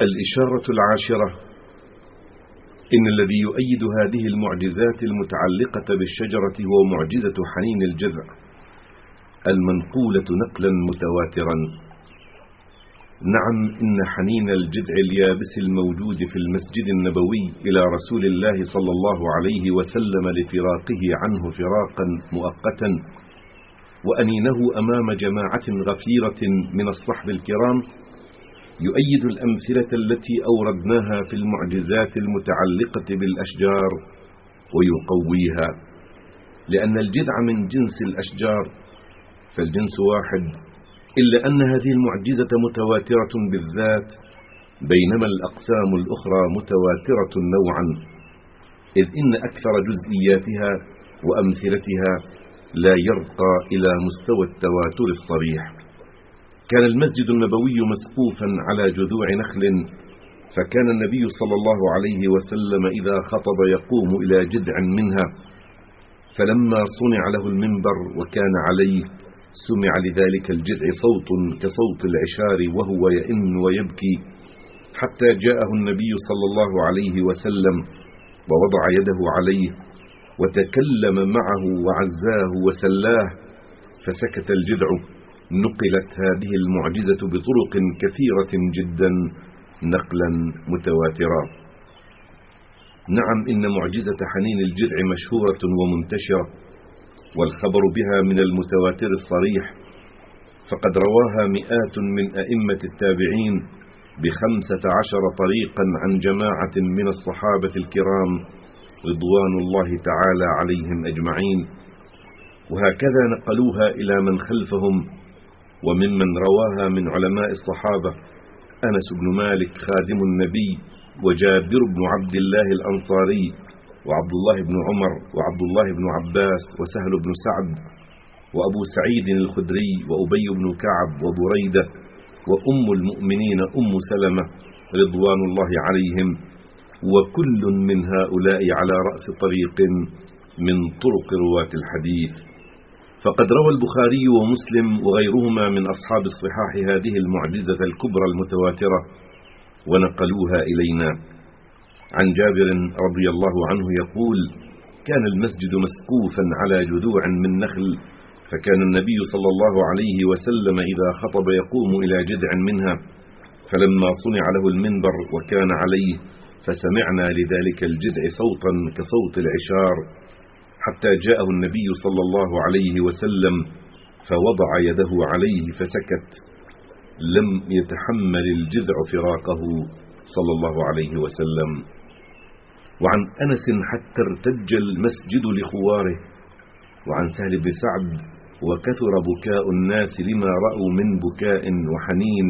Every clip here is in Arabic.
الإشارة العاشرة. إن الذي يؤيد هذه المعجزات المتعلقة بالشجرة هو معجزة حنين الجذع المنقولة نقلا متواترا. نعم إن حنين الجذع اليابس الموجود في المسجد النبوي إلى رسول الله صلى الله عليه وسلم لفراقه عنه فراقا مؤقتا. وأنينه أمام جماعة غفيرة من الصحب الكرام يؤيد الأمثلة التي أوردناها في المعجزات المتعلقة بالأشجار ويقويها لأن الجذع من جنس الأشجار فالجنس واحد إلا أن هذه المعجزة متواترة بالذات بينما الأقسام الأخرى متواترة نوعا إذ إن أكثر جزئياتها وأمثلتها لا يرقى إلى مستوى التواتر الصريح. كان المسجد النبوي مسقوفا على جذوع نخل فكان النبي صلى الله عليه وسلم إذا خطب يقوم إلى جذع منها فلما صنع له المنبر وكان عليه سمع لذلك الجذع صوت كصوت العشار وهو يئن ويبكي حتى جاءه النبي صلى الله عليه وسلم ووضع يده عليه وتكلم معه وعزاه وسلاه فسكت الجذع. نقلت هذه المعجزة بطرق كثيرة جدا نقلا متواترا. نعم إن معجزة حنين الجذع مشهورة ومنتشرة والخبر بها من المتواتر الصريح. فقد رواها مئات من أئمة التابعين بخمسة عشر طريقا عن جماعة من الصحابة الكرام رضوان الله تعالى عليهم أجمعين. وهكذا نقلوها إلى من خلفهم وممن رواها من علماء الصحابة أنس بن مالك خادم النبي وجابر بن عبد الله الأنصاري وعبد الله بن عمر وعبد الله بن عباس وسهل بن سعد وأبو سعيد الخدري وأبي بن كعب وبريدة وأم المؤمنين أم سلمة رضوان الله عليهم وكل من هؤلاء على رأس طريق من طرق رواة الحديث. فقد روى البخاري ومسلم وغيرهما من أصحاب الصحاح هذه المعجزة الكبرى المتواترة ونقلوها إلينا. عن جابر رضي الله عنه يقول كان المسجد مسقوفا على جذوع من نخل فكان النبي صلى الله عليه وسلم إذا خطب يقوم إلى جذع منها فلما صنع له المنبر وكان عليه فسمعنا لذلك الجذع صوتا كصوت العشار. حتى جاءه النبي صلى الله عليه وسلم فوضع يده عليه فسكت. لم يتحمل الجذع فراقه صلى الله عليه وسلم. وعن أنس حتى ارتج المسجد لخواره. وعن سهل بن سعد وكثر بكاء الناس لما رأوا من بكاء وحنين.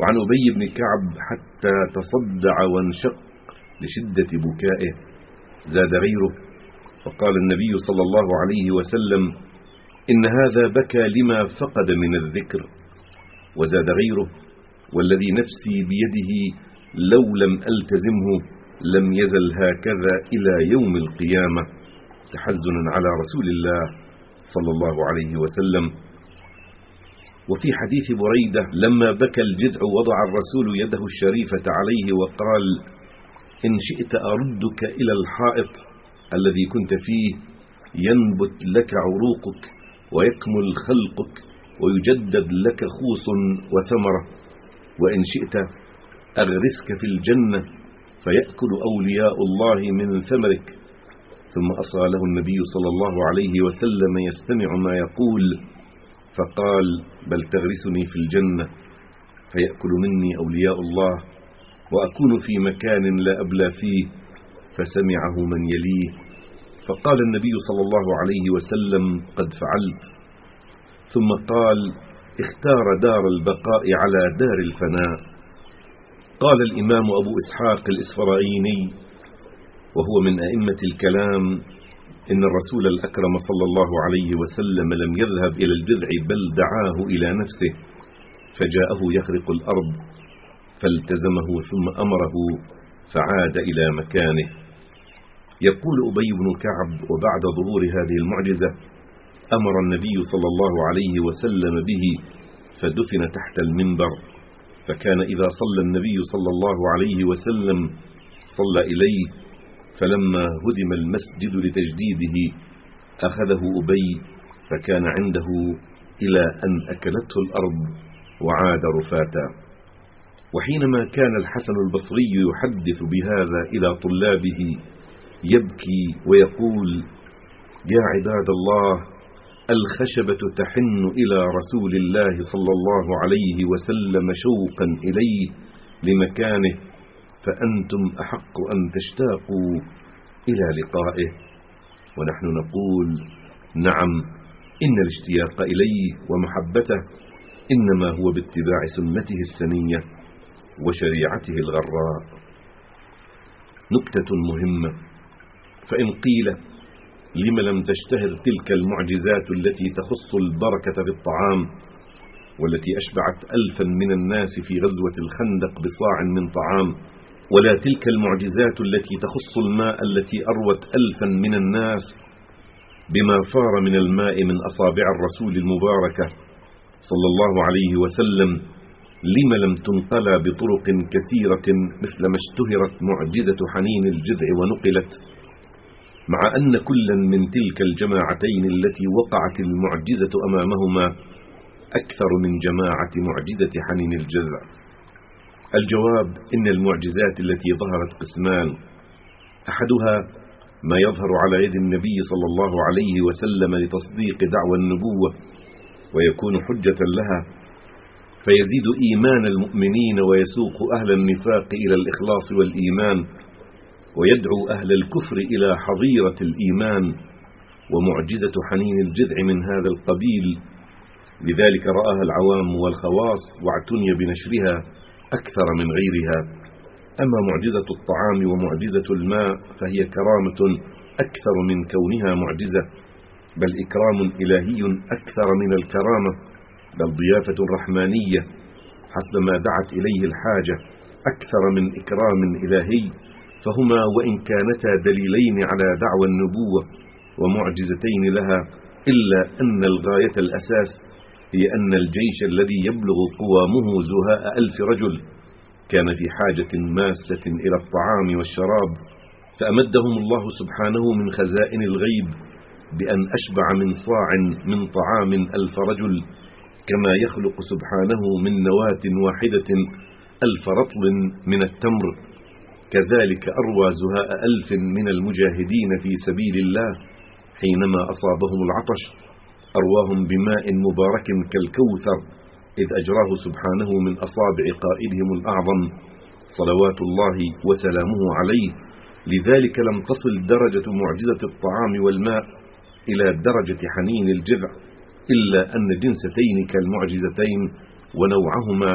وعن أبي بن كعب حتى تصدع وانشق لشدة بكائه. زاد غيره. فقال النبي صلى الله عليه وسلم إن هذا بكى لما فقد من الذكر وزاد غيره والذي نفسي بيده لو لم ألتزمه لم يزل هكذا إلى يوم القيامة. تحزنا على رسول الله صلى الله عليه وسلم. وفي حديث بريدة لما بكى الجذع وضع الرسول يده الشريفة عليه وقال إن شئت أردك إلى الحائط. الذي كنت فيه ينبت لك عروقك ويكمل خلقك ويجدد لك خوص وثمرة. وإن شئت أغرسك في الجنة فيأكل أولياء الله من ثمرك. ثم أصغى له النبي صلى الله عليه وسلم يستمع ما يقول فقال بل تغرسني في الجنة فيأكل مني أولياء الله وأكون في مكان لا أبلى فيه. فسمعه من يليه. فقال النبي صلى الله عليه وسلم قد فعلت. ثم قال اختار دار البقاء على دار الفناء. قال الإمام أبو إسحاق الإسفرايني وهو من أئمة الكلام إن الرسول الأكرم صلى الله عليه وسلم لم يذهب إلى الجذع بل دعاه إلى نفسه فجاءه يخرق الأرض فالتزمه ثم أمره فعاد إلى مكانه. يقول أبي بن كعب وبعد ظهور هذه المعجزة أمر النبي صلى الله عليه وسلم به فدفن تحت المنبر فكان إذا صلى النبي صلى الله عليه وسلم صلى إليه فلما هدم المسجد لتجديده أخذه أبي فكان عنده إلى أن أكلته الأرض وعاد رفاتا. وحينما كان الحسن البصري يحدث بهذا إلى طلابه يبكي ويقول يا عباد الله الخشبة تحن إلى رسول الله صلى الله عليه وسلم شوقا إليه لمكانه فأنتم أحق أن تشتاقوا إلى لقائه. ونحن نقول نعم إن الاشتياق إليه ومحبته إنما هو باتباع سنته السنية وشريعته الغراء. نكتة مهمة. فإن قيل لم لم تشتهر تلك المعجزات التي تخص البركة في الطعام والتي أشبعت ألفا من الناس في غزوة الخندق بصاع من طعام ولا تلك المعجزات التي تخص الماء التي أروت ألفا من الناس بما فار من الماء من أصابع الرسول المباركة صلى الله عليه وسلم لم لم تنقل بطرق كثيرة مثل ما اشتهرت معجزة حنين الجذع ونقلت. مع أن كلا من تلك الجماعتين التي وقعت المعجزة أمامهما أكثر من جماعة معجزة حنين الجذع. الجواب إن المعجزات التي ظهرت قسمان أحدها ما يظهر على يد النبي صلى الله عليه وسلم لتصديق دعوى النبوة ويكون حجة لها فيزيد إيمان المؤمنين ويسوق أهل النفاق إلى الإخلاص والإيمان ويدعو أهل الكفر إلى حظيرة الإيمان ومعجزة حنين الجذع من هذا القبيل. لذلك رآها العوام والخواص واعتني بنشرها أكثر من غيرها. أما معجزة الطعام ومعجزة الماء فهي كرامة أكثر من كونها معجزة بل إكرام إلهي أكثر من الكرامة بل ضيافة رحمانية حسب ما دعت إليه الحاجة أكثر من إكرام إلهي. فهما وإن كانتا دليلين على دعوى النبوة ومعجزتين لها إلا أن الغاية الأساس هي أن الجيش الذي يبلغ قوامه زهاء ألف رجل كان في حاجة ماسة إلى الطعام والشراب فأمدهم الله سبحانه من خزائن الغيب بأن أشبع من صاع من طعام ألف رجل كما يخلق سبحانه من نواة واحدة ألف رطل من التمر. كذلك أروى زهاء ألف من المجاهدين في سبيل الله حينما أصابهم العطش أرواهم بماء مبارك كالكوثر إذ أجراه سبحانه من أصابع قائدهم الأعظم صلوات الله وسلامه عليه. لذلك لم تصل درجة معجزة الطعام والماء إلى درجة حنين الجذع إلا أن جنستين كالمعجزتين ونوعهما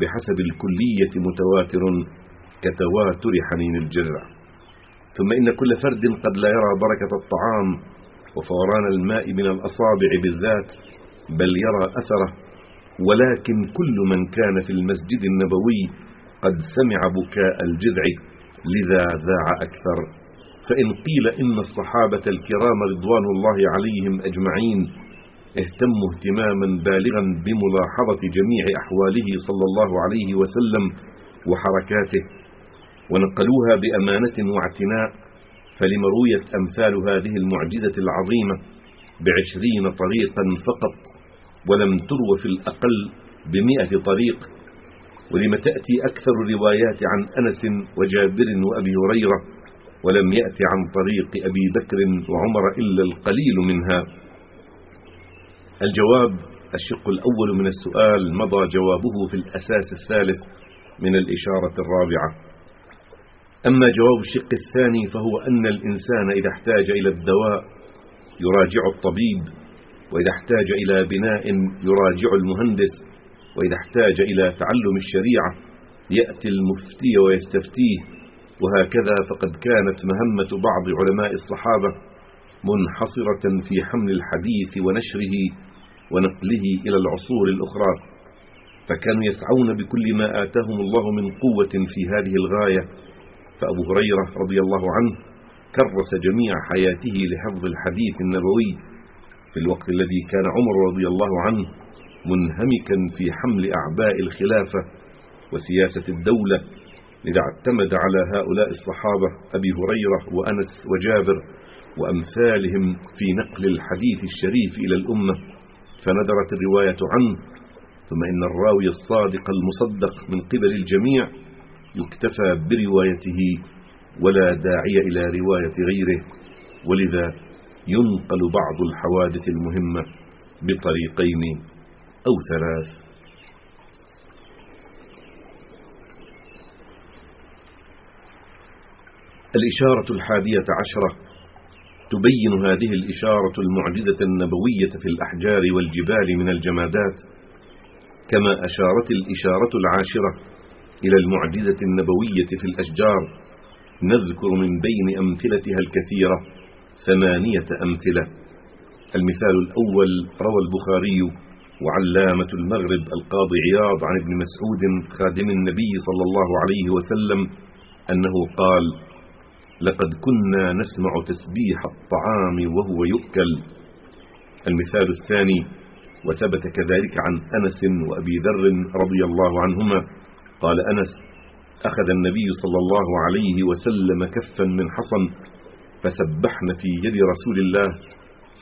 بحسب الكلية متواتر كتواتر حنين الجذع. ثم إن كل فرد قد لا يرى بركة الطعام وفوران الماء من الأصابع بالذات بل يرى أثره. ولكن كل من كان في المسجد النبوي قد سمع بكاء الجذع لذا ذاع أكثر. فإن قيل إن الصحابة الكرام رضوان الله عليهم أجمعين اهتموا اهتماما بالغا بملاحظة جميع أحواله صلى الله عليه وسلم وحركاته. ونقلوها بأمانة واعتناء فلما رويت أمثال هذه المعجزة العظيمة بعشرين طريقا فقط ولم تروى في الأقل بمئة طريق. ولم تأتي أكثر الروايات عن أنس وجابر وأبي هريرة ولم يأتي عن طريق أبي بكر وعمر إلا القليل منها. الجواب الشق الأول من السؤال مضى جوابه في الأساس الثالث من الإشارة الرابعة. أما جواب الشق الثاني فهو أن الإنسان إذا احتاج إلى الدواء يراجع الطبيب وإذا احتاج إلى بناء يراجع المهندس وإذا احتاج إلى تعلم الشريعة يأتي المفتي ويستفتيه وهكذا فقد كانت مهمة بعض علماء الصحابة منحصرة في حمل الحديث ونشره ونقله إلى العصور الأخرى. فكانوا يسعون بكل ما آتاهم الله من قوة في هذه الغاية فأبو هريرة رضي الله عنه كرس جميع حياته لحفظ الحديث النبوي في الوقت الذي كان عمر رضي الله عنه منهمكا في حمل أعباء الخلافة وسياسة الدولة لذا اعتمد على هؤلاء الصحابة أبي هريرة وأنس وجابر وأمثالهم في نقل الحديث الشريف إلى الأمة فندرت الرواية عنه ثم إن الراوي الصادق المصدق من قبل الجميع يكتفى بروايته ولا داعي إلى رواية غيره ولذا ينقل بعض الحوادث المهمة بطريقين أو ثلاث. الإشارة الحادية عشرة تبين هذه الإشارة المعجزة النبوية في الأحجار والجبال من الجمادات كما أشارت الإشارة العاشرة إلى المعجزة النبوية في الأشجار نذكر من بين أمثلتها الكثيرة ثمانية أمثلة. المثال الأول روى البخاري وعلامة المغرب القاضي عياض عن ابن مسعود خادم النبي صلى الله عليه وسلم أنه قال لقد كنا نسمع تسبيح الطعام وهو يؤكل. المثال الثاني وثبت كذلك عن أنس وأبي ذر رضي الله عنهما قال أنس أخذ النبي صلى الله عليه وسلم كفا من حصن فسبحن في يد رسول الله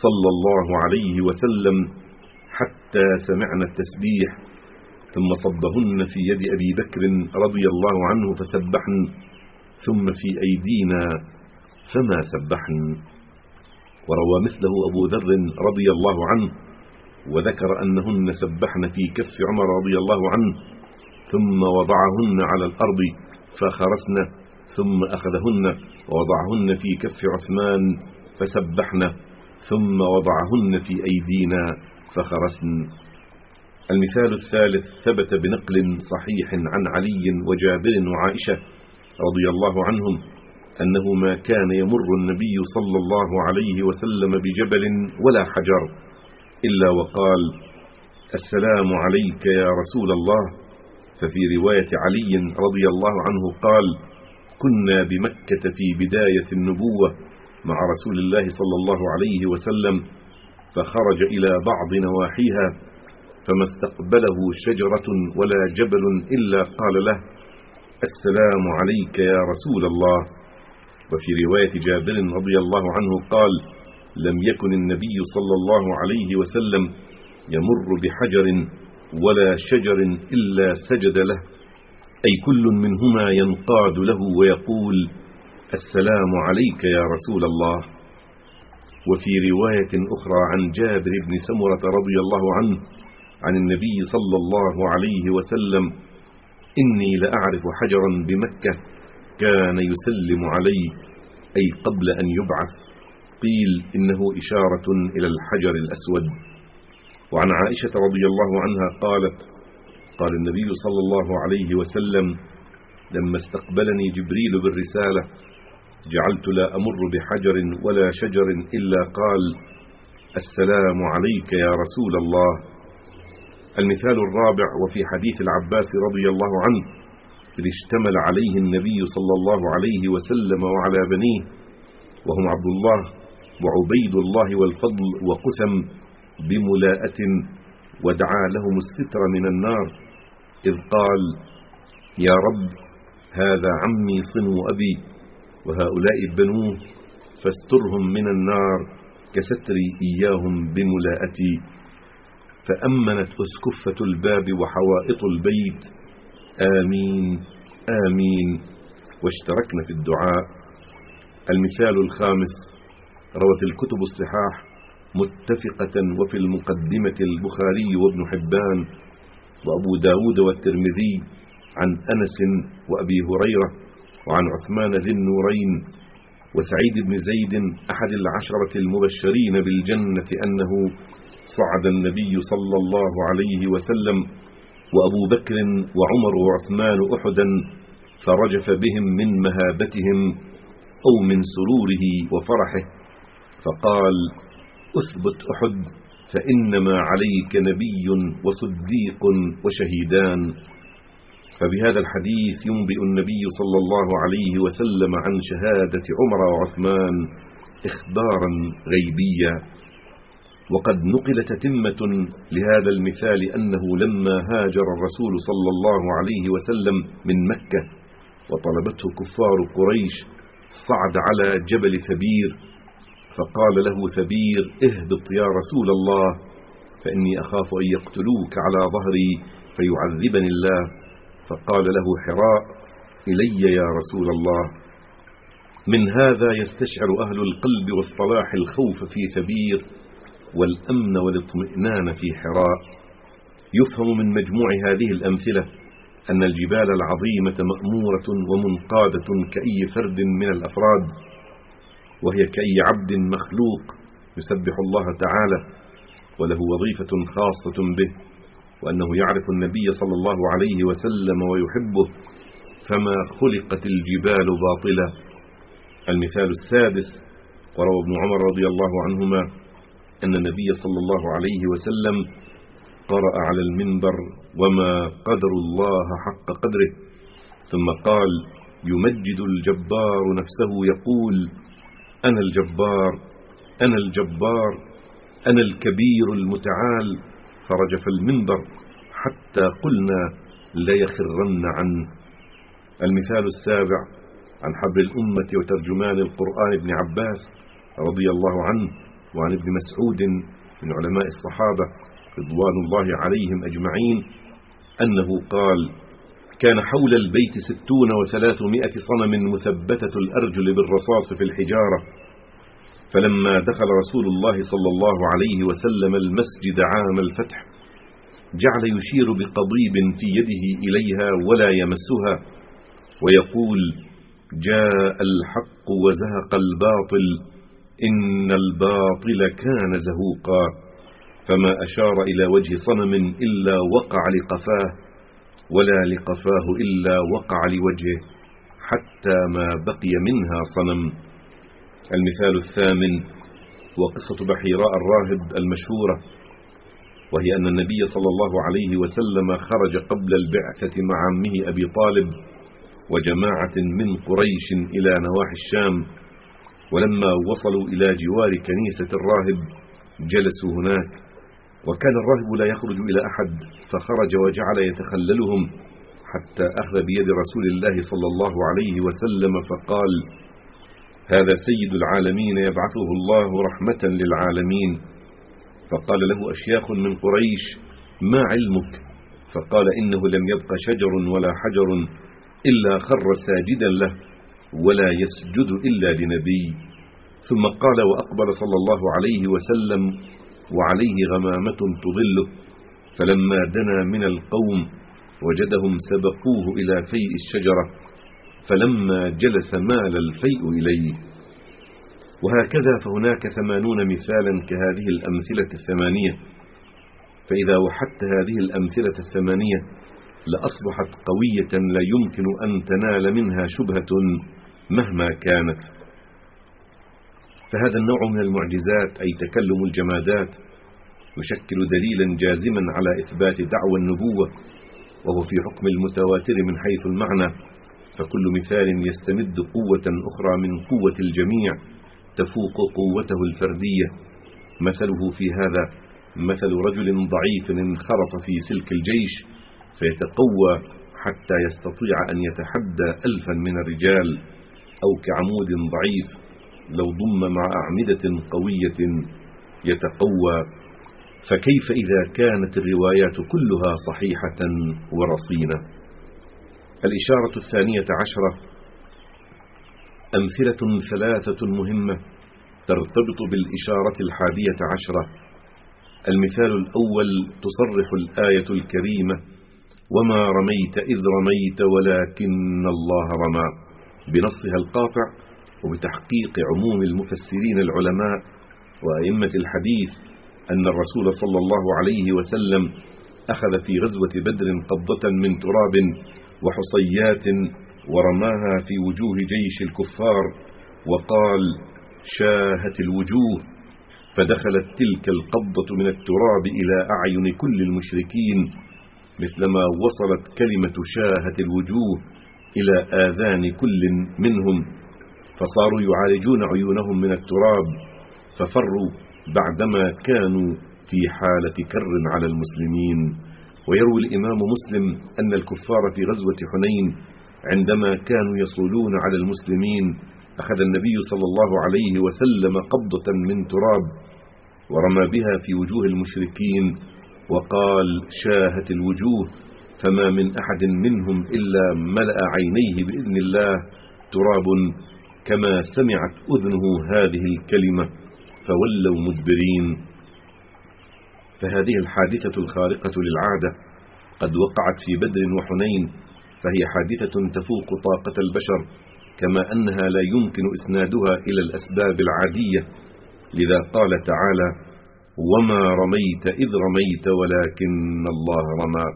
صلى الله عليه وسلم حتى سمعنا التسبيح ثم صبهن في يد أبي بكر رضي الله عنه فسبحن ثم في أيدينا فما سبحن. وروى مثله أبو ذر رضي الله عنه وذكر أنهن سبحن في كف عمر رضي الله عنه ثم وضعهن على الأرض فخرسن ثم أخذهن ووضعهن في كف عثمان فسبحن ثم وضعهن في أيدينا فخرسن. المثال الثالث ثبت بنقل صحيح عن علي وجابر وعائشة رضي الله عنهم أنه ما كان يمر النبي صلى الله عليه وسلم بجبل ولا حجر إلا وقال السلام عليك يا رسول الله. ففي رواية علي رضي الله عنه قال كنا بمكة في بداية النبوة مع رسول الله صلى الله عليه وسلم فخرج إلى بعض نواحيها فما استقبله شجرة ولا جبل إلا قال له السلام عليك يا رسول الله. وفي رواية جابر رضي الله عنه قال لم يكن النبي صلى الله عليه وسلم يمر بحجر ولا شجر إلا سجد له. أي كل منهما ينقاد له ويقول السلام عليك يا رسول الله. وفي رواية أخرى عن جابر بن سمرة رضي الله عنه عن النبي صلى الله عليه وسلم إني لأعرف حجرا بمكة كان يسلم علي أي قبل أن يبعث. قيل إنه إشارة إلى الحجر الأسود. وعن عائشة رضي الله عنها قالت قال النبي صلى الله عليه وسلم لما استقبلني جبريل بالرسالة جعلت لا أمر بحجر ولا شجر إلا قال السلام عليك يا رسول الله. المثال الرابع وفي حديث العباس رضي الله عنه إذ اشتمل عليه النبي صلى الله عليه وسلم وعلى بنيه وهم عبد الله وعبيد الله والفضل وقسم بملاءة ودعا لهم الستر من النار إذ قال يا رب هذا عمي صنو أبي وهؤلاء بنوه فاسترهم من النار كستري إياهم بملاءتي. فأمنت أسكفة الباب وحوائط البيت. آمين آمين. واشتركنا في الدعاء. المثال الخامس روت الكتب الصحاح. متفقة وفي المقدمة البخاري وابن حبان وأبو داود والترمذي عن أنس وأبي هريرة وعن عثمان ذي النورين وسعيد بن زيد أحد العشرة المبشرين بالجنة أنه صعد النبي صلى الله عليه وسلم وأبو بكر وعمر وعثمان أحدا فرجف بهم من مهابتهم أو من سروره وفرحه فقال أثبت أحد فإنما عليك نبي وصديق وشهيدان. فبهذا الحديث ينبئ النبي صلى الله عليه وسلم عن شهادة عمر وعثمان إخبارا غيبيا وقد نقل تتمة لهذا المثال أنه لما هاجر الرسول صلى الله عليه وسلم من مكة وطلبته كفار قريش صعد على جبل ثبير فقال له ثبير اهبط يا رسول الله فإني أخاف أن يقتلوك على ظهري فيعذبني الله. فقال له حراء إلي يا رسول الله. من هذا يستشعر أهل القلب والصلاح الخوف في ثبير والأمن والاطمئنان في حراء. يفهم من مجموع هذه الأمثلة أن الجبال العظيمة مأمورة ومنقادة كأي فرد من الأفراد. وهي كأي عبد مخلوق يسبح الله تعالى وله وظيفة خاصة به وأنه يعرف النبي صلى الله عليه وسلم ويحبه فما خلقت الجبال باطلة المثال السادس وروى ابن عمر رضي الله عنهما أن النبي صلى الله عليه وسلم قرأ على المنبر وما قدر الله حق قدره. ثم قال يمجد الجبار نفسه يقول أنا الجبار أنا الجبار أنا الكبير المتعال. فرجف المنبر حتى قلنا ليخرن عنه المثال السابع عن حبر الأمة وترجمان القرآن ابن عباس رضي الله عنه وعن ابن مسعود من علماء الصحابة رضوان الله عليهم أجمعين أنه قال كان حول البيت ستون وثلاثمائة صنم مثبتة الأرجل بالرصاص في الحجارة. فلما دخل رسول الله صلى الله عليه وسلم المسجد عام الفتح جعل يشير بقضيب في يده إليها ولا يمسها ويقول جاء الحق وزهق الباطل إن الباطل كان زهوقا. فما أشار إلى وجه صنم إلا وقع لقفاه ولا لقفاه إلا وقع لوجهه حتى ما بقي منها صنم. المثال الثامن وقصة بحيراء الراهب المشهورة وهي أن النبي صلى الله عليه وسلم خرج قبل البعثة مع عمه أبي طالب وجماعة من قريش إلى نواحي الشام ولما وصلوا إلى جوار كنيسة الراهب جلسوا هناك وكان الراهب لا يخرج إلى أحد فخرج وجعل يتخللهم حتى أخذ بيد رسول الله صلى الله عليه وسلم فقال هذا سيد العالمين يبعثه الله رحمة للعالمين. فقال له أشياخ من قريش ما علمك؟ فقال إنه لم يبق شجر ولا حجر إلا خر ساجدا له ولا يسجد إلا لنبي. ثم قال وأقبل صلى الله عليه وسلم وعليه غمامة تظله. فلما دنا من القوم وجدهم سبقوه إلى فيء الشجرة فلما جلس مال الفيء إليه. وهكذا فهناك ثمانون مثالا كهذه الأمثلة الثمانية. فإذا وحدت هذه الأمثلة الثمانية لأصبحت قوية لا يمكن أن تنال منها شبهة مهما كانت. فهذا النوع من المعجزات أي تكلم الجمادات يشكل دليلا جازما على إثبات دعوى النبوة وهو في حكم المتواتر من حيث المعنى. فكل مثال يستمد قوة أخرى من قوة الجميع تفوق قوته الفردية. مثله في هذا مثل رجل ضعيف انخرط في سلك الجيش فيتقوى حتى يستطيع أن يتحدى ألفا من الرجال أو كعمود ضعيف. لو ضم مع أعمدة قوية يتقوى فكيف إذا كانت الروايات كلها صحيحة ورصينة؟ الإشارة الثانية عشرة أمثلة ثلاثة مهمة ترتبط بالإشارة الحادية عشرة. المثال الأول تصرح الآية الكريمة وما رميت إذ رميت ولكن الله رمى بنصها القاطع. وبتحقيق عموم المفسرين العلماء وأئمة الحديث أن الرسول صلى الله عليه وسلم أخذ في غزوة بدر قبضة من تراب وحصيات ورماها في وجوه جيش الكفار وقال شاهت الوجوه فدخلت تلك القبضة من التراب إلى أعين كل المشركين مثلما وصلت كلمة شاهت الوجوه إلى آذان كل منهم. فصاروا يعالجون عيونهم من التراب ففروا بعدما كانوا في حالة كر على المسلمين. ويروي الإمام مسلم أن الكفار في غزوة حنين عندما كانوا يصولون على المسلمين أخذ النبي صلى الله عليه وسلم قبضة من تراب ورمى بها في وجوه المشركين وقال شاهت الوجوه فما من أحد منهم إلا ملأ عينيه بإذن الله تراب كما سمعت أذنه هذه الكلمة فولوا مدبرين. فهذه الحادثة الخارقة للعادة قد وقعت في بدر وحنين فهي حادثة تفوق طاقة البشر كما أنها لا يمكن إسنادها إلى الأسباب العادية. لذا قال تعالى وما رميت إذ رميت ولكن الله رمى.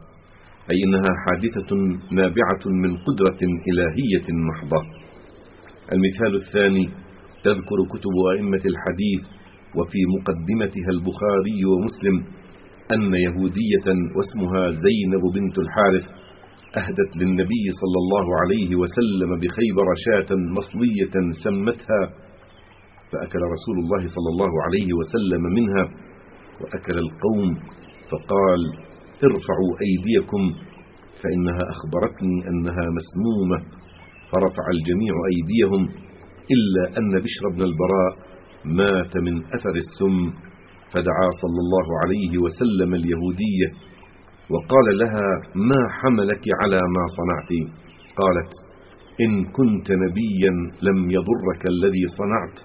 أي إنها حادثة نابعة من قدرة إلهية محضة. المثال الثاني تذكر كتب أئمة الحديث وفي مقدمتها البخاري ومسلم أن يهودية واسمها زينب بنت الحارث أهدت للنبي صلى الله عليه وسلم بخيبر شاة مصلية سمتها فأكل رسول الله صلى الله عليه وسلم منها وأكل القوم فقال ارفعوا أيديكم فإنها أخبرتني أنها مسمومة. فرفع الجميع أيديهم إلا أن بشر بن البراء مات من أثر السم فدعا صلى الله عليه وسلم اليهودية وقال لها ما حملك على ما صنعت؟ قالت إن كنت نبيا لم يضرك الذي صنعت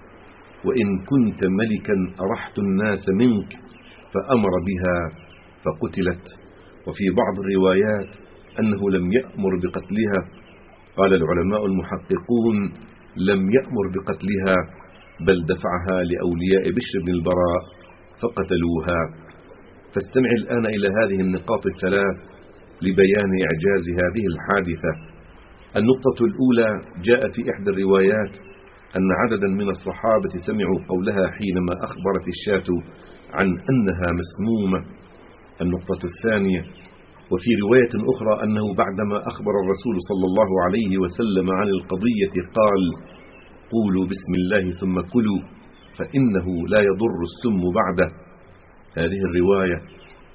وإن كنت ملكا أرحت الناس منك فأمر بها فقتلت. وفي بعض الروايات أنه لم يأمر بقتلها قال العلماء المحققون لم يأمر بقتلها بل دفعها لأولياء بشر بن البراء فقتلوها. فاستمع الآن إلى هذه النقاط الثلاث لبيان إعجاز هذه الحادثة. النقطة الأولى جاء في إحدى الروايات أن عددا من الصحابة سمعوا قولها حينما أخبرت الشاة عن أنها مسمومة. النقطة الثانية وفي رواية أخرى أنه بعدما أخبر الرسول صلى الله عليه وسلم عن القضية قال قولوا بسم الله ثم كلوا فإنه لا يضر السم بعده. هذه الرواية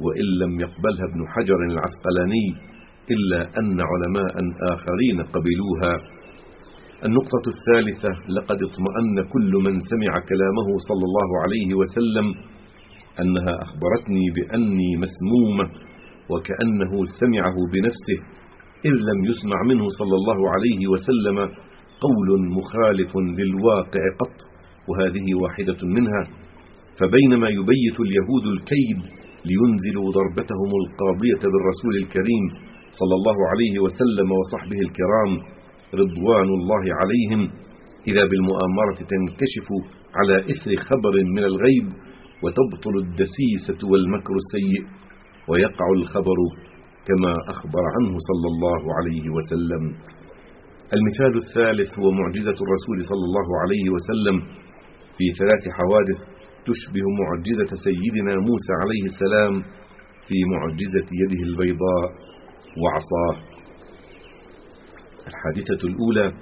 وإن لم يقبلها ابن حجر العسقلاني إلا أن علماء آخرين قبلوها. النقطة الثالثة لقد اطمأن كل من سمع كلامه صلى الله عليه وسلم أنها أخبرتني بأني مسمومة وكأنه سمعه بنفسه إذ لم يسمع منه صلى الله عليه وسلم قول مخالف للواقع قط وهذه واحدة منها. فبينما يبيت اليهود الكيد لينزلوا ضربتهم القاضية بالرسول الكريم صلى الله عليه وسلم وصحبه الكرام رضوان الله عليهم إذا بالمؤامرة تنكشف على إثر خبر من الغيب وتبطل الدسيسة والمكر السيء. ويقع الخبر كما أخبر عنه صلى الله عليه وسلم. المثال الثالث هو معجزة الرسول صلى الله عليه وسلم في ثلاث حوادث تشبه معجزة سيدنا موسى عليه السلام في معجزة يده البيضاء وعصاه. الحادثة الأولى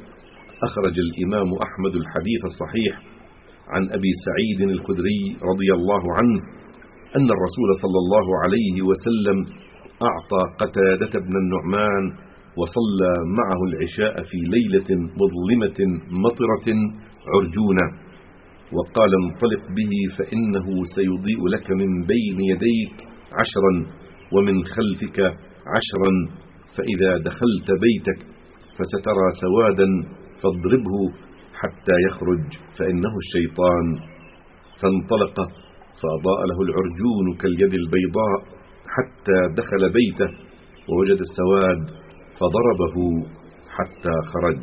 أخرج الإمام أحمد الحديث الصحيح عن أبي سعيد الخدري رضي الله عنه أن الرسول صلى الله عليه وسلم أعطى قتادة بن النعمان وصلى معه العشاء في ليلة مظلمة مطرة عرجونة وقال انطلق به فإنه سيضيء لك من بين يديك عشرا ومن خلفك عشرا فإذا دخلت بيتك فسترى سوادا فاضربه حتى يخرج فإنه الشيطان. فانطلق فأضاء له العرجون كاليد البيضاء حتى دخل بيته ووجد السواد فضربه حتى خرج.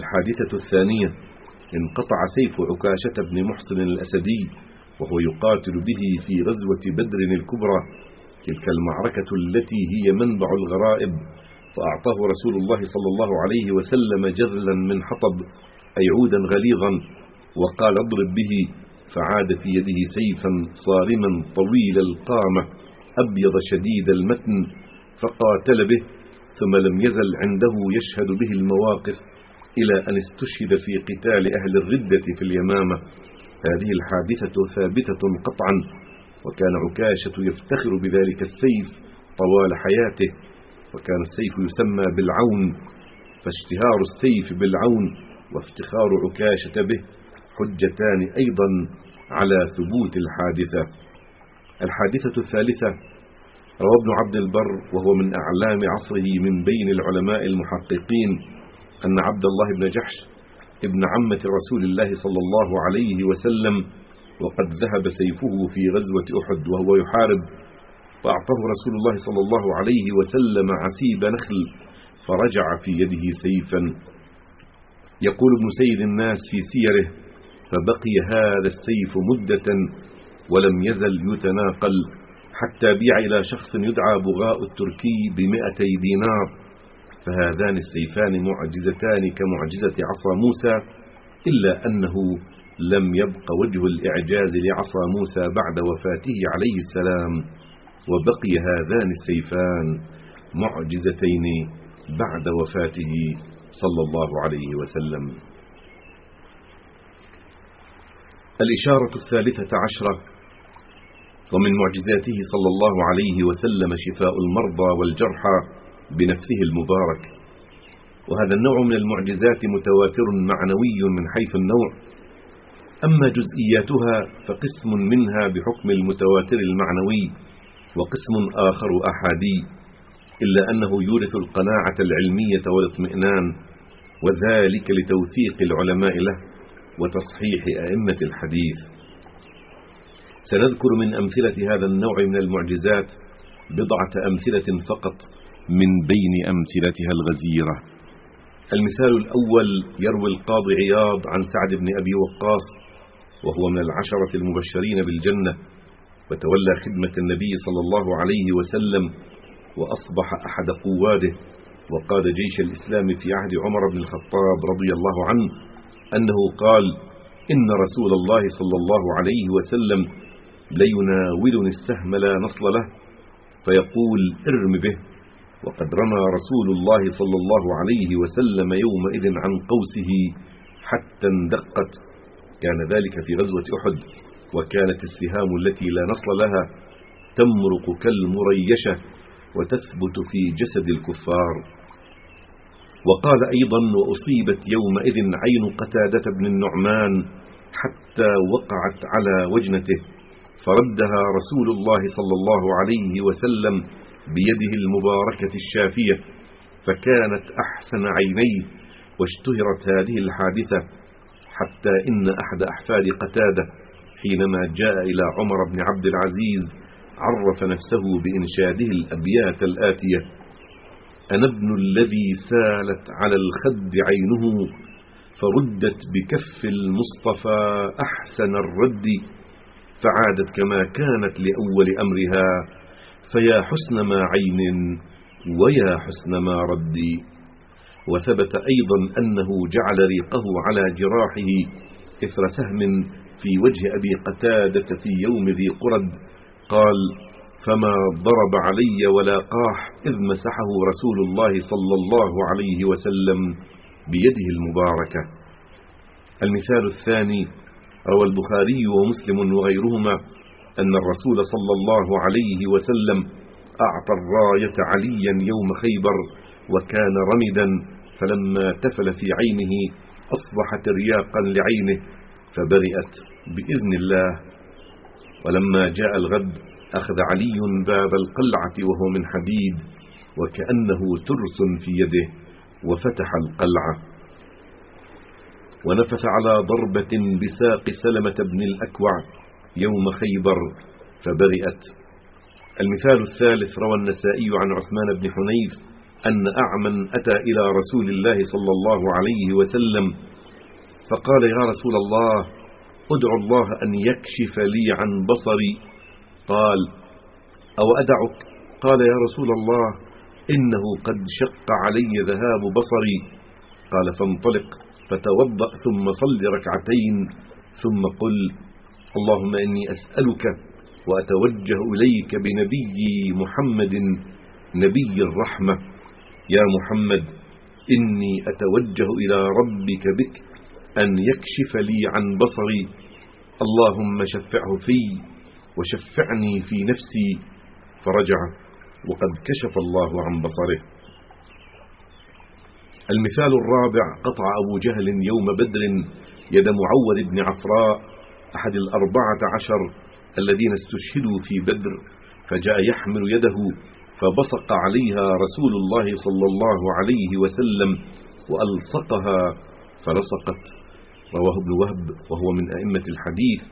الحادثة الثانية انقطع سيف عكاشة بن محسن الأسدي وهو يقاتل به في غزوة بدر الكبرى تلك المعركة التي هي منبع الغرائب فأعطاه رسول الله صلى الله عليه وسلم جذلا من حطب أي عودا غليظا وقال اضرب به فعاد في يده سيفا صارما طويل القامة أبيض شديد المتن فقاتل به ثم لم يزل عنده يشهد به المواقف إلى أن استشهد في قتال أهل الردة في اليمامة. هذه الحادثة ثابتة قطعا وكان عكاشة يفتخر بذلك السيف طوال حياته وكان السيف يسمى بالعون فاشتهار السيف بالعون وافتخار عكاشة به حجتان أيضا على ثبوت الحادثة. الحادثة الثالثة روى ابن عبد البر وهو من أعلام عصره من بين العلماء المحققين أن عبد الله بن جحش ابن عمة رسول الله صلى الله عليه وسلم وقد ذهب سيفه في غزوة أحد وهو يحارب فأعطاه رسول الله صلى الله عليه وسلم عسيب نخل فرجع في يده سيفا. يقول ابن سيد الناس في سيره فبقي هذا السيف مدة ولم يزل يتناقل حتى بيع إلى شخص يدعى بغاء التركي بمئتي دينار. فهذان السيفان معجزتان كمعجزة عصا موسى إلا أنه لم يبق وجه الإعجاز لعصا موسى بعد وفاته عليه السلام. وبقي هذان السيفان معجزتين بعد وفاته صلى الله عليه وسلم. الإشارة الثالثة عشرة. ومن معجزاته صلى الله عليه وسلم شفاء المرضى والجرحى بنفسه المبارك. وهذا النوع من المعجزات متواتر معنوي من حيث النوع. أما جزئياتها فقسم منها بحكم المتواتر المعنوي وقسم آخر أحادي إلا أنه يورث القناعة العلمية والإطمئنان وذلك لتوثيق العلماء له. وتصحيح أئمة الحديث. سنذكر من أمثلة هذا النوع من المعجزات بضعة أمثلة فقط من بين أمثلتها الغزيرة. المثال الأول يروي القاضي عياض عن سعد بن أبي وقاص وهو من العشرة المبشرين بالجنة وتولى خدمة النبي صلى الله عليه وسلم وأصبح أحد قواده وقاد جيش الإسلام في عهد عمر بن الخطاب رضي الله عنه. أنه قال إن رسول الله صلى الله عليه وسلم ليناولني السهم لا نصل له فيقول ارم به. وقد رمى رسول الله صلى الله عليه وسلم يومئذ عن قوسه حتى اندقت. كان ذلك في غزوة أحد وكانت السهام التي لا نصل لها تمرق كالمريشة وتثبت في جسد الكفار. وقال أيضا وأصيبت يومئذ عين قتادة بن النعمان حتى وقعت على وجنته فردها رسول الله صلى الله عليه وسلم بيده المباركة الشافية فكانت أحسن عينيه واشتهرت هذه الحادثة حتى إن أحد أحفاد قتادة حينما جاء إلى عمر بن عبد العزيز عرف نفسه بإنشاده الأبيات الآتية. أنا ابن الذي سالت على الخد عينه فردت بكف المصطفى أحسن الرد فعادت كما كانت لأول أمرها فيا حسن ما عين ويا حسن ما رد. وثبت أيضا أنه جعل ريقه على جراحه إثر سهم في وجه أبي قتادة في يوم ذي قرد قال فما ضرب علي ولا قاح إذ مسحه رسول الله صلى الله عليه وسلم بيده المباركة. المثال الثاني روى البخاري ومسلم وغيرهما أن الرسول صلى الله عليه وسلم أعطى الراية عليا يوم خيبر وكان رمدا فلما تفل في عينه أصبحت رياقا لعينه فبرئت بإذن الله. ولما جاء الغد أخذ علي باب القلعة وهو من حديد وكأنه ترس في يده وفتح القلعة. ونفس على ضربة بساق سلمة بن الأكوع يوم خيبر فبرئت. المثال الثالث روى النسائي عن عثمان بن حنيف أن أعمى أتى إلى رسول الله صلى الله عليه وسلم فقال يا رسول الله ادعو الله أن يكشف لي عن بصري قال أو أدعك قال يا رسول الله إنه قد شق علي ذهاب بصري. قال فانطلق فتوضأ ثم صل ركعتين ثم قل اللهم إني أسألك وأتوجه إليك بنبي محمد نبي الرحمة. يا محمد إني أتوجه إلى ربك بك أن يكشف لي عن بصري. اللهم شفعه في وشفعني في نفسي فرجع وقد كشف الله عن بصره. المثال الرابع قطع أبو جهل يوم بدر يد معول بن عفراء أحد الأربعة عشر الذين استشهدوا في بدر فجاء يحمل يده فبصق عليها رسول الله صلى الله عليه وسلم وألصقها فلصقت رواه ابن وهب وهو من أئمة الحديث.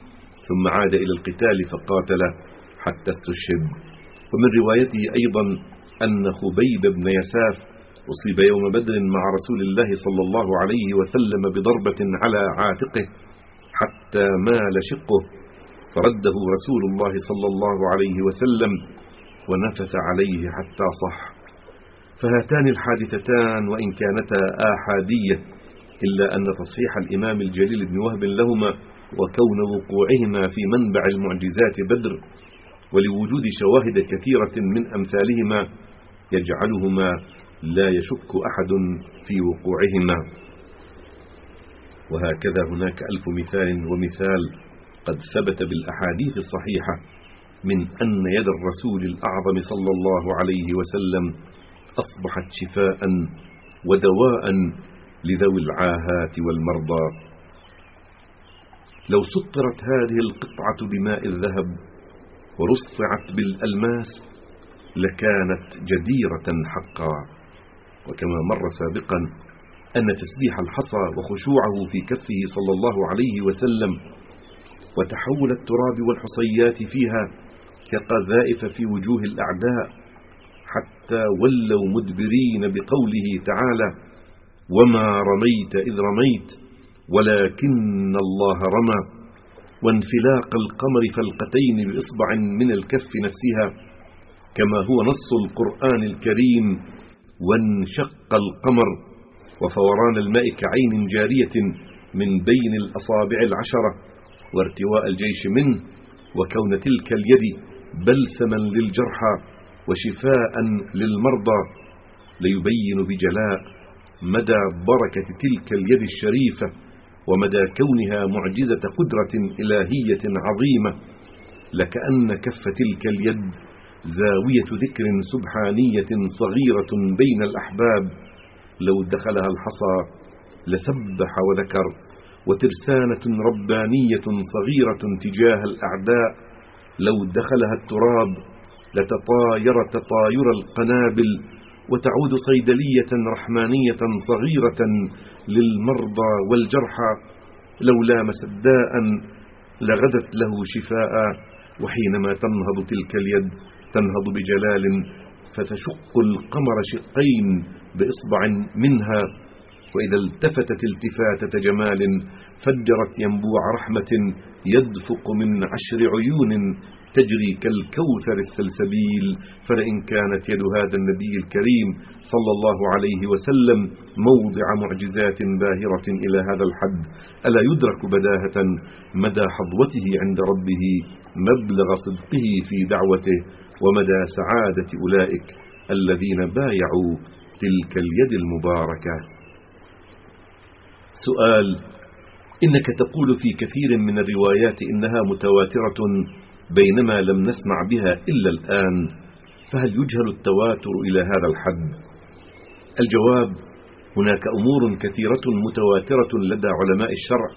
ثم عاد إلى القتال فقاتل حتى استشهد. ومن روايته أيضا أن خبيب بن يساف أصيب يوم بدر مع رسول الله صلى الله عليه وسلم بضربة على عاتقه حتى مال شقه فرده رسول الله صلى الله عليه وسلم ونفث عليه حتى صح. فهاتان الحادثتان وإن كانتا آحادية إلا أن تصحيح الإمام الجليل بن وهب لهما وكون وقوعهما في منبع المعجزات بدر ولوجود شواهد كثيرة من أمثالهما يجعلهما لا يشك أحد في وقوعهما. وهكذا هناك ألف مثال ومثال قد ثبت بالأحاديث الصحيحة من أن يد الرسول الأعظم صلى الله عليه وسلم أصبحت شفاء ودواء لذوي العاهات والمرضى. لو سطرت هذه القطعة بماء الذهب ورصعت بالألماس لكانت جديرة حقا. وكما مر سابقا أن تسبيح الحصى وخشوعه في كفه صلى الله عليه وسلم وتحول التراب والحصيات فيها كقذائف في وجوه الأعداء حتى ولوا مدبرين بقوله تعالى وما رميت إذ رميت ولكن الله رمى وانفلاق القمر فلقتين بإصبع من الكف نفسها كما هو نص القرآن الكريم وانشق القمر وفوران الماء كعين جارية من بين الأصابع العشرة وارتواء الجيش منه وكون تلك اليد بلسما للجرحى وشفاء للمرضى ليبين بجلاء مدى بركة تلك اليد الشريفة. ومدى كونها معجزة قدرة إلهية عظيمة لكأن كف تلك اليد زاوية ذكر سبحانية صغيرة بين الأحباب. لو دخلها الحصى لسبح وذكر وترسانة ربانية صغيرة تجاه الأعداء. لو دخلها التراب لتطاير تطاير القنابل وتعود صيدلية رحمانية صغيرة للمرضى والجرحى لو لامس داء لغدت له شفاء وحينما تنهض تلك اليد تنهض بجلال فتشق القمر شقين بإصبع منها. وإذا التفتت التفاتة جمال فجرت ينبوع رحمة يدفق من عشر عيون تجري كالكوثر السلسبيل فلئن كانت يد هذا النبي الكريم صلى الله عليه وسلم موضع معجزات باهرة إلى هذا الحد ألا يدرك بداهة مدى حظوته عند ربه مبلغ صدقه في دعوته ومدى سعادة أولئك الذين بايعوا تلك اليد المباركة؟ سؤال إنك تقول في كثير من الروايات إنها متواترة بينما لم نسمع بها إلا الآن فهل يجهل التواتر إلى هذا الحد؟ الجواب هناك أمور كثيرة متواترة لدى علماء الشرع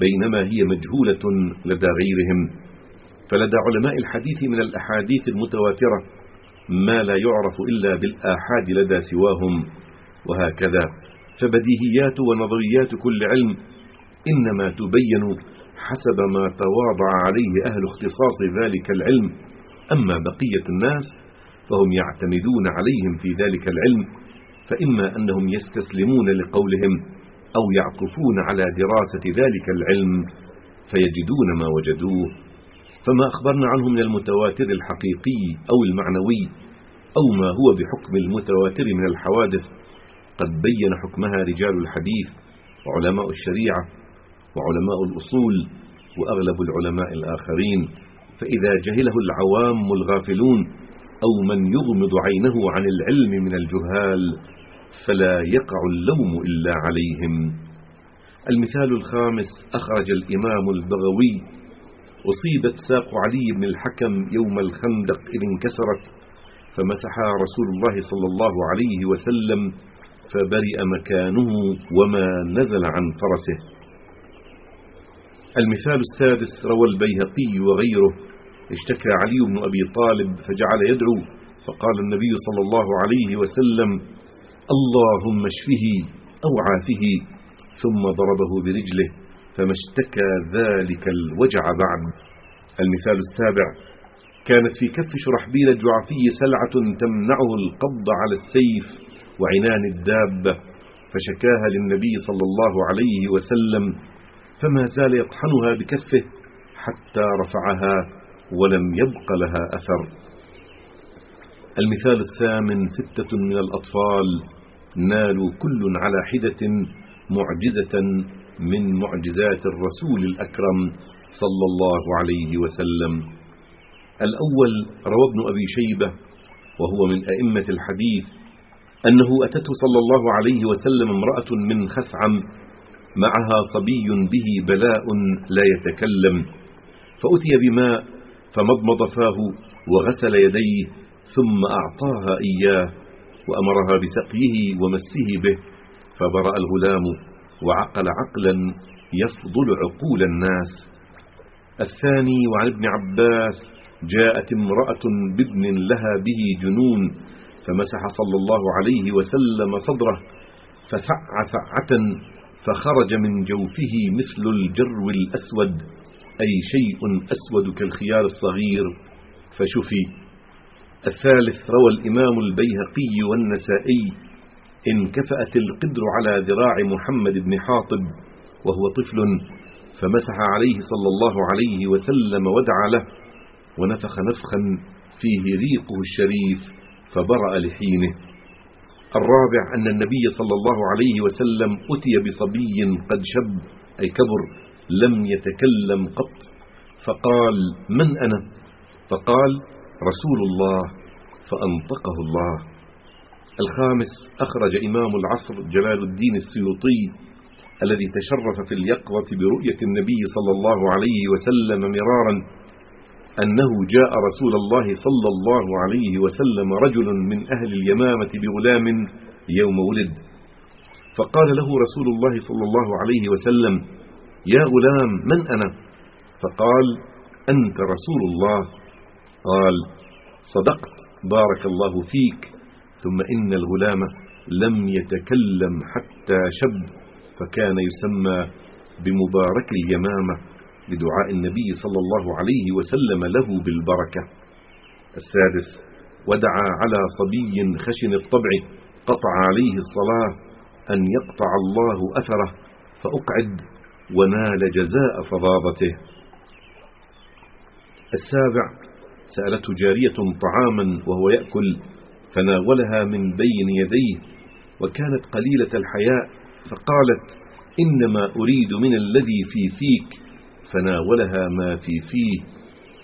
بينما هي مجهولة لدى غيرهم. فلدى علماء الحديث من الأحاديث المتواترة ما لا يعرف إلا بالآحاد لدى سواهم وهكذا. فبديهيات ونظريات كل علم إنما تبين حسب ما تواضع عليه أهل اختصاص ذلك العلم. أما بقية الناس فهم يعتمدون عليهم في ذلك العلم فإما أنهم يستسلمون لقولهم أو يعطفون على دراسة ذلك العلم فيجدون ما وجدوه. فما أخبرنا عنه من المتواتر الحقيقي أو المعنوي أو ما هو بحكم المتواتر من الحوادث قد بين حكمها رجال الحديث وعلماء الشريعة وعلماء الأصول وأغلب العلماء الآخرين فإذا جهله العوام الغافلون أو من يغمض عينه عن العلم من الجهال فلا يقع اللوم إلا عليهم. المثال الخامس أخرج الإمام البغوي أصيبت ساق علي بن الحكم يوم الخندق إذ انكسرت فمسحها رسول الله صلى الله عليه وسلم فبرئ مكانه وما نزل عن فرسه المثال السادس روى البيهقي وغيره. اشتكى علي بن أبي طالب فجعل يدعو فقال النبي صلى الله عليه وسلم اللهم اشفه أو عافه. ثم ضربه برجله فما اشتكى ذلك الوجع بعد. المثال السابع كانت في كف شرحبيل الجعفي سلعة تمنعه القبض على السيف وعنان الدابة فشكاها للنبي صلى الله عليه وسلم فما زال يطحنها بكفه حتى رفعها ولم يبق لها أثر. المثال الثامن ستة من الأطفال نالوا كل على حدة معجزة من معجزات الرسول الأكرم صلى الله عليه وسلم. الأول روى ابن أبي شيبة وهو من أئمة الحديث أنه أتته صلى الله عليه وسلم امرأة من خثعم معها صبي به بلاء لا يتكلم. فأتي بماء فمضمض فاه وغسل يديه ثم أعطاها إياه وأمرها بسقيه ومسه به فبرأ الغلام وعقل عقلا يفضل عقول الناس. الثاني وعن ابن عباس جاءت امرأة بابن لها به جنون فمسح صلى الله عليه وسلم صدره فسع سعة فخرج من جوفه مثل الجرو الأسود أي شيء أسود كالخيار الصغير. فشفي. الثالث روى الإمام البيهقي والنسائي انكفأت القدر على ذراع محمد بن حاطب وهو طفل فمسح عليه صلى الله عليه وسلم ودعا له ونفخ نفخا فيه ريقه الشريف فبرأ لحينه. الرابع أن النبي صلى الله عليه وسلم أتي بصبي قد شب أي كبر لم يتكلم قط. فقال من أنا؟ فقال رسول الله فأنطقه الله. الخامس أخرج إمام العصر جلال الدين السيوطي الذي تشرف في اليقظة برؤية النبي صلى الله عليه وسلم مرارا أنه جاء رسول الله صلى الله عليه وسلم رجل من أهل اليمامة بغلام يوم ولد. فقال له رسول الله صلى الله عليه وسلم يا غلام من أنا؟ فقال أنت رسول الله. قال صدقت بارك الله فيك ثم إن الغلام لم يتكلم حتى شب فكان يسمى بمبارك اليمامة. لدعاء النبي صلى الله عليه وسلم له بالبركة. السادس ودعا على صبي خشن الطبع قطع عليه الصلاة أن يقطع الله أثره فأقعد ونال جزاء فظاظته السابع سألته جارية طعاما وهو يأكل فناولها من بين يديه وكانت قليلة الحياء فقالت إنما أريد من الذي في فيك فناولها ما في فيه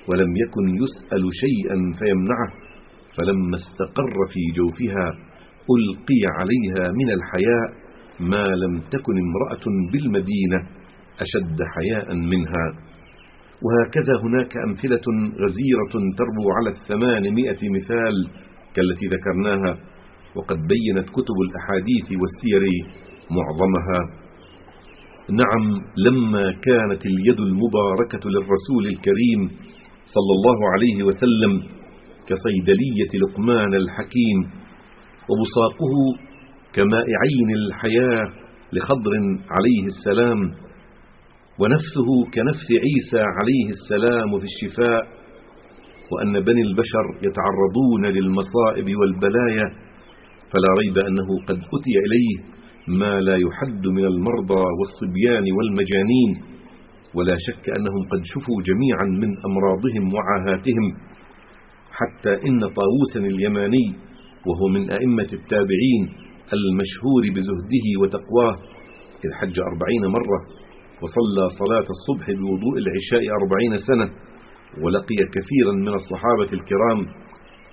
ولم يكن يسأل شيئا فيمنعه. فلما استقر في جوفها ألقي عليها من الحياء ما لم تكن امرأة بالمدينة أشد حياء منها. وهكذا هناك أمثلة غزيرة تربو على الثمانمائة مثال كالتي ذكرناها وقد بينت كتب الأحاديث والسير معظمها. نعم لما كانت اليد المباركة للرسول الكريم صلى الله عليه وسلم كصيدلية لقمان الحكيم وبصاقه كماء عين الحياة لخضر عليه السلام ونفسه كنفس عيسى عليه السلام في الشفاء وأن بني البشر يتعرضون للمصائب والبلايا فلا ريب أنه قد أتي إليه ما لا يحد من المرضى والصبيان والمجانين ولا شك أنهم قد شفوا جميعا من أمراضهم وعاهاتهم حتى إن طاووسا اليماني وهو من أئمة التابعين المشهور بزهده وتقواه إذ حج أربعين مرة وصلى صلاة الصبح بوضوء العشاء أربعين سنة ولقي كثيرا من الصحابة الكرام.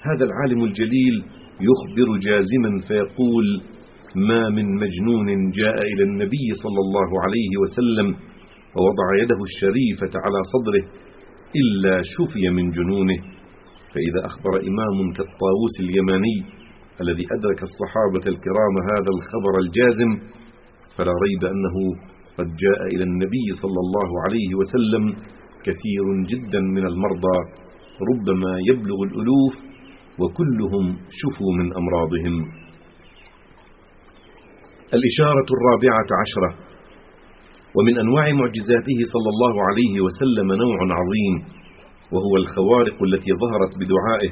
هذا العالم الجليل يخبر جازما فيقول ما من مجنون جاء إلى النبي صلى الله عليه وسلم ووضع يده الشريفة على صدره إلا شفي من جنونه. فإذا أخبر إمام كالطاووس اليماني الذي أدرك الصحابة الكرام هذا الخبر الجازم فلا ريب أنه قد جاء إلى النبي صلى الله عليه وسلم كثير جدا من المرضى ربما يبلغ الألوف وكلهم شفوا من أمراضهم. الإشارة الرابعة عشرة. ومن أنواع معجزاته صلى الله عليه وسلم نوع عظيم وهو الخوارق التي ظهرت بدعائه.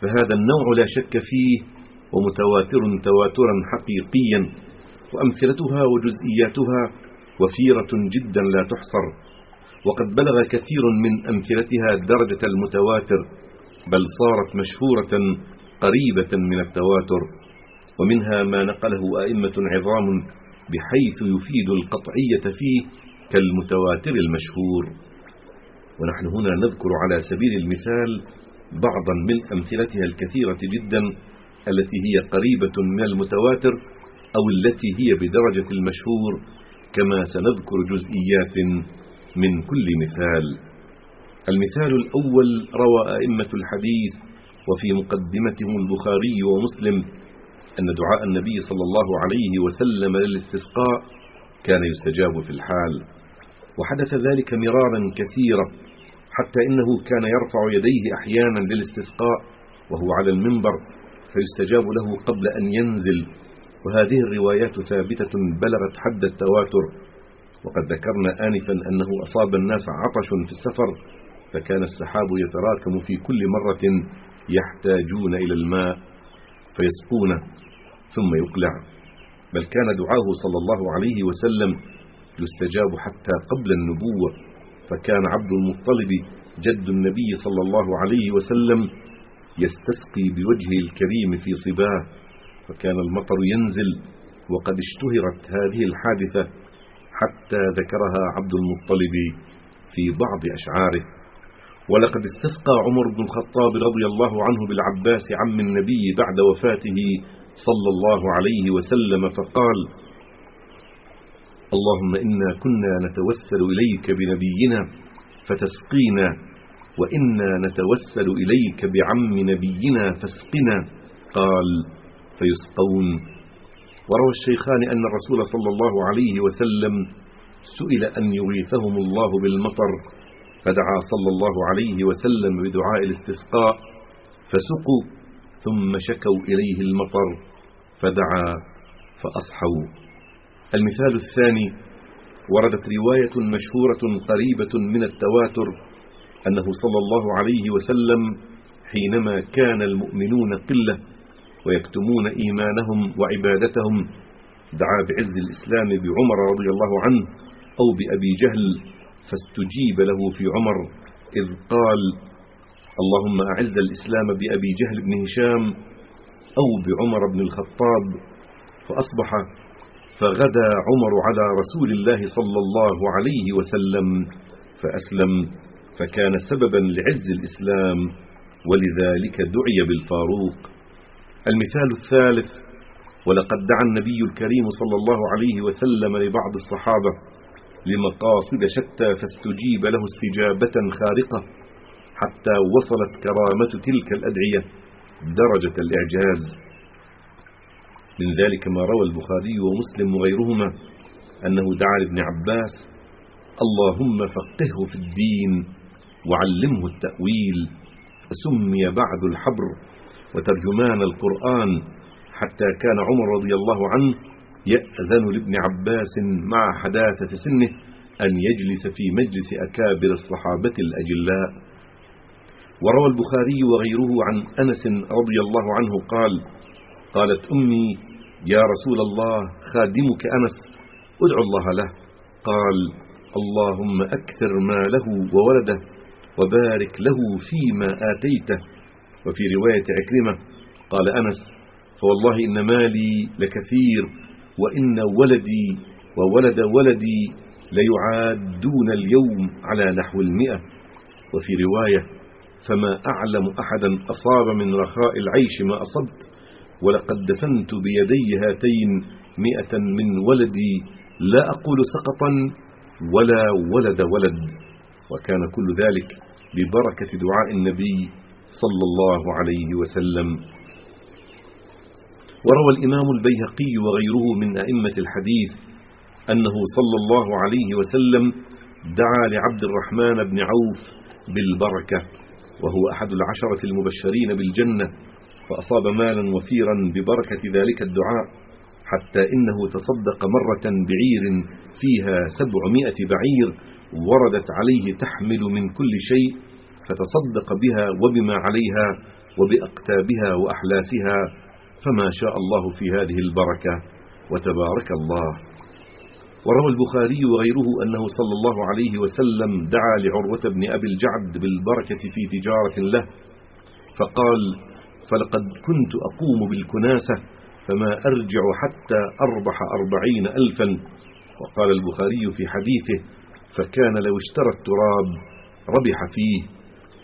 فهذا النوع لا شك فيه ومتواتر تواترا حقيقيا وأمثلتها وجزئياتها وفيرة جدا لا تحصر. وقد بلغ كثير من أمثلتها درجة المتواتر بل صارت مشهورة قريبة من التواتر. ومنها ما نقله أئمة عظام بحيث يفيد القطعية فيه كالمتواتر المشهور. ونحن هنا نذكر على سبيل المثال بعضا من أمثلتها الكثيرة جدا التي هي قريبة من المتواتر أو التي هي بدرجة المشهور كما سنذكر جزئيات من كل مثال. المثال الأول روى أئمة الحديث وفي مقدمتهم البخاري ومسلم أن دعاء النبي صلى الله عليه وسلم للاستسقاء كان يستجاب في الحال. وحدث ذلك مرارا كثيرا حتى إنه كان يرفع يديه أحيانا للاستسقاء وهو على المنبر فيستجاب له قبل أن ينزل. وهذه الروايات ثابتة بلغت حد التواتر. وقد ذكرنا آنفا أنه أصاب الناس عطش في السفر فكان السحاب يتراكم في كل مرة يحتاجون إلى الماء. فيسقون ثم يقلع. بل كان دعاه صلى الله عليه وسلم يستجاب حتى قبل النبوة فكان عبد المطلب جد النبي صلى الله عليه وسلم يستسقي بوجهه الكريم في صباه فكان المطر ينزل وقد اشتهرت هذه الحادثة حتى ذكرها عبد المطلب في بعض أشعاره. ولقد استسقى عمر بن الخطاب رضي الله عنه بالعباس عم النبي بعد وفاته صلى الله عليه وسلم فقال اللهم إنا كنا نتوسل إليك بنبينا فتسقينا وإنا نتوسل إليك بعم نبينا فاسقنا قال فيسقون وروى الشيخان أن الرسول صلى الله عليه وسلم سئل أن يغيثهم الله بالمطر فدعا صلى الله عليه وسلم بدعاء الاستسقاء فسقوا ثم شكوا إليه المطر فدعا فأصحوا. المثال الثاني وردت رواية مشهورة قريبة من التواتر أنه صلى الله عليه وسلم حينما كان المؤمنون قلة ويكتمون إيمانهم وعبادتهم دعا بعز الإسلام بعمر رضي الله عنه أو بأبي جهل فاستجيب له في عمر إذ قال اللهم أعز الإسلام بأبي جهل بن هشام أو بعمر بن الخطاب. فأصبح فغدا عمر على رسول الله صلى الله عليه وسلم فأسلم فكان سببا لعز الإسلام ولذلك دعي بالفاروق. المثال الثالث ولقد دعا النبي الكريم صلى الله عليه وسلم لبعض الصحابة لمقاصد شتى فاستجيب له استجابة خارقة حتى وصلت كرامة تلك الأدعية درجة الإعجاز. من ذلك ما روى البخاري ومسلم وغيرهما أنه دعا لابن عباس اللهم فقهه في الدين وعلمه التأويل فسمي بعد الحبر وترجمان القرآن حتى كان عمر رضي الله عنه يأذن لابن عباس مع حداثة سنه أن يجلس في مجلس أكابر الصحابة الأجلاء. وروى البخاري وغيره عن أنس رضي الله عنه قال قالت أمي يا رسول الله خادمك أنس ادعو الله له. قال اللهم أكثر ماله وولده وبارك له فيما آتيته. وفي رواية عكرمة قال أنس فوالله إن مالي لكثير وإن ولدي وولد ولدي ليعادون اليوم على نحو المئة. وفي رواية فما أعلم أحدا أصاب من رخاء العيش ما أصبت ولقد دفنت بيدي هاتين مئة من ولدي لا أقول سقطا ولا ولد ولد. وكان كل ذلك ببركة دعاء النبي صلى الله عليه وسلم. وروى الإمام البيهقي وغيره من أئمة الحديث أنه صلى الله عليه وسلم دعا لعبد الرحمن بن عوف بالبركة وهو أحد العشرة المبشرين بالجنة فأصاب مالا وفيرا ببركة ذلك الدعاء حتى إنه تصدق مرة بعير فيها سبعمائة بعير وردت عليه تحمل من كل شيء فتصدق بها وبما عليها وبأقتابها وأحلاسها فما شاء الله في هذه البركة وتبارك الله. وروى البخاري وغيره أنه صلى الله عليه وسلم دعا لعروة بن أبي الجعد بالبركة في تجارة له فقال فلقد كنت أقوم بالكناسة فما أرجع حتى أربح أربعين ألفا وقال البخاري في حديثه فكان لو اشترى التراب ربح فيه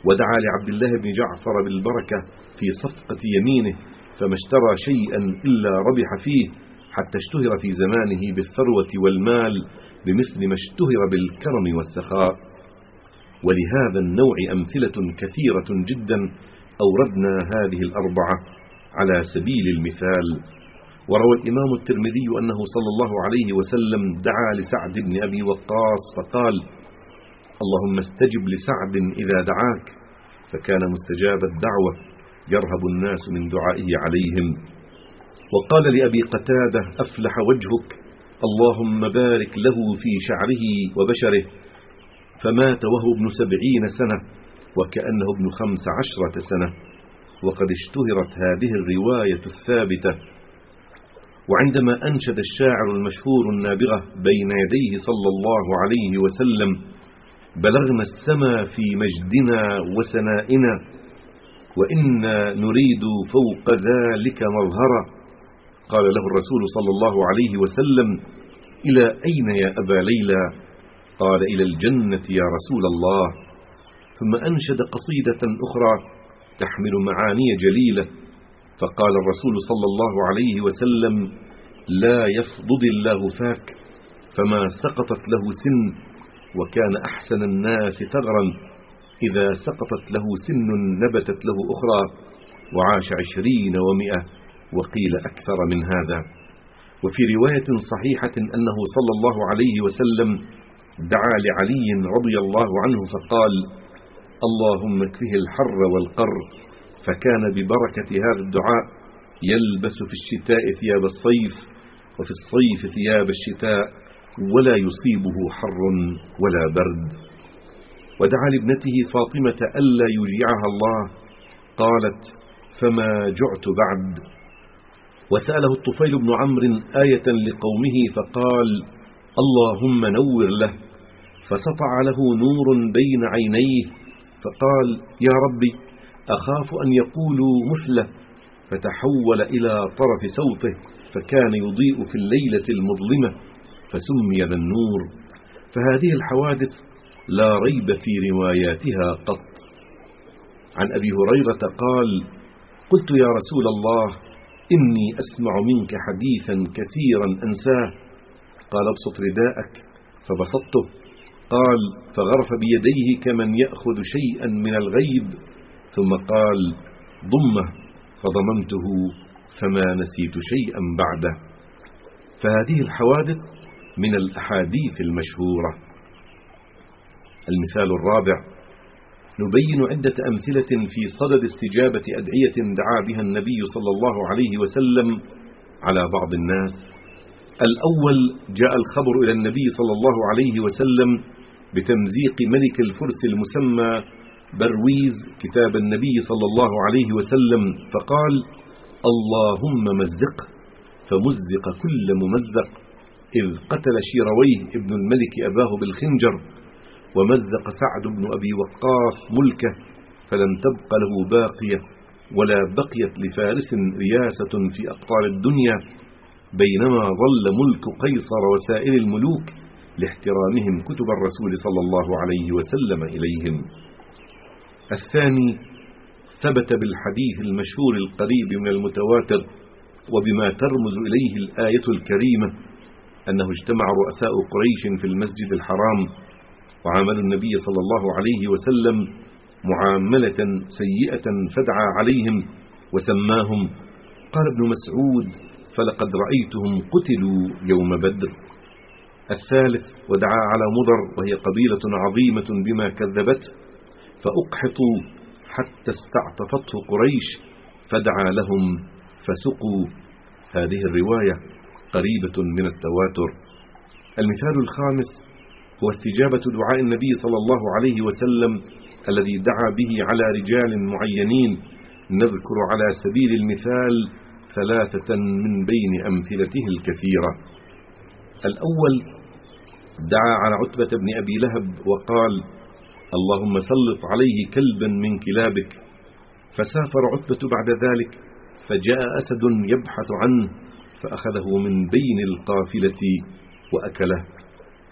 ودعا لعبد الله بن جعفر بالبركة في صفقة يمينه فما اشترى شيئا إلا ربح فيه حتى اشتهر في زمانه بالثروة والمال بمثل ما اشتهر بالكرم والسخاء. ولهذا النوع أمثلة كثيرة جدا أوردنا هذه الأربعة على سبيل المثال. وروى الإمام الترمذي أنه صلى الله عليه وسلم دعا لسعد بن أبي وقاص فقال اللهم استجب لسعد إذا دعاك. فكان مستجاب الدعوة. يرهب الناس من دعائه عليهم. وقال لأبي قتادة أفلح وجهك اللهم بارك له في شعره وبشره. فمات وهو ابن سبعين سنة وكأنه ابن خمس عشرة سنة. وقد اشتهرت هذه الرواية الثابتة. وعندما أنشد الشاعر المشهور النابغة بين يديه صلى الله عليه وسلم بلغنا السما في مجدنا وسنائنا. وإنا نريد فوق ذلك مظهرا. قال له الرسول صلى الله عليه وسلم إلى أين يا أبا ليلى؟ قال إلى الجنة يا رسول الله. ثم أنشد قصيدة أخرى تحمل معاني جليلة. فقال الرسول صلى الله عليه وسلم لا يفضض الله فاك فما سقطت له سن وكان أحسن الناس ثغرا. إذا سقطت له سن نبتت له أخرى وعاش عشرين ومئة وقيل أكثر من هذا. وفي رواية صحيحة أنه صلى الله عليه وسلم دعا لعلي رضي الله عنه فقال اللهم اكفه الحر والقر فكان ببركة هذا الدعاء يلبس في الشتاء ثياب الصيف وفي الصيف ثياب الشتاء ولا يصيبه حر ولا برد. ودعا لابنته فاطمة ألا يجيعها الله. قالت فما جعت بعد. وسأله الطفيل بن عمرو آية لقومه فقال اللهم نور له. فسطع له نور بين عينيه فقال يا ربي أخاف أن يقولوا مثله. فتحول إلى طرف صوته فكان يضيء في الليلة المظلمة فسمي ذا النور. فهذه الحوادث لا ريب في رواياتها قط. عن أبي هريرة قال قلت يا رسول الله إني أسمع منك حديثا كثيرا أنساه. قال ابسط رداءك. فبسطته. قال فغرف بيديه كمن يأخذ شيئا من الغيب. ثم قال ضمه. فضممته فما نسيت شيئا بعده. فهذه الحوادث من الأحاديث المشهورة. المثال الرابع. نبين عدة أمثلة في صدد استجابة أدعية دعا بها النبي صلى الله عليه وسلم على بعض الناس. الأول جاء الخبر إلى النبي صلى الله عليه وسلم بتمزيق ملك الفرس المسمى برويز كتاب النبي صلى الله عليه وسلم فقال اللهم مزق. فمزق كل ممزق إذ قتل شيرويه ابن الملك أباه بالخنجر. ومزق سعد بن أبي وقاص ملكه فلم تبق له باقية ولا بقيت لفارس رياسة في أقطار الدنيا بينما ظل ملك قيصر وسائر الملوك لاحترامهم كتب الرسول صلى الله عليه وسلم إليهم. الثاني ثبت بالحديث المشهور القريب من المتواتر وبما ترمز إليه الآية الكريمة أنه اجتمع رؤساء قريش في المسجد الحرام وعاملوا النبي صلى الله عليه وسلم معاملة سيئة فدعا عليهم وسماهم. قال ابن مسعود فلقد رأيتهم قتلوا يوم بدر. الثالث ودعا على مضر وهي قبيلة عظيمة بما كذبت فأقحطوا حتى استعطفته قريش فدعا لهم فسقوا. هذه الرواية قريبة من التواتر. المثال الخامس هو استجابة دعاء النبي صلى الله عليه وسلم الذي دعا به على رجال معينين نذكر على سبيل المثال ثلاثة من بين أمثلته الكثيرة. الأول دعا على عتبة بن أبي لهب وقال اللهم سلط عليه كلبا من كلابك. فسافر عتبة بعد ذلك فجاء أسد يبحث عنه فأخذه من بين القافلة وأكله.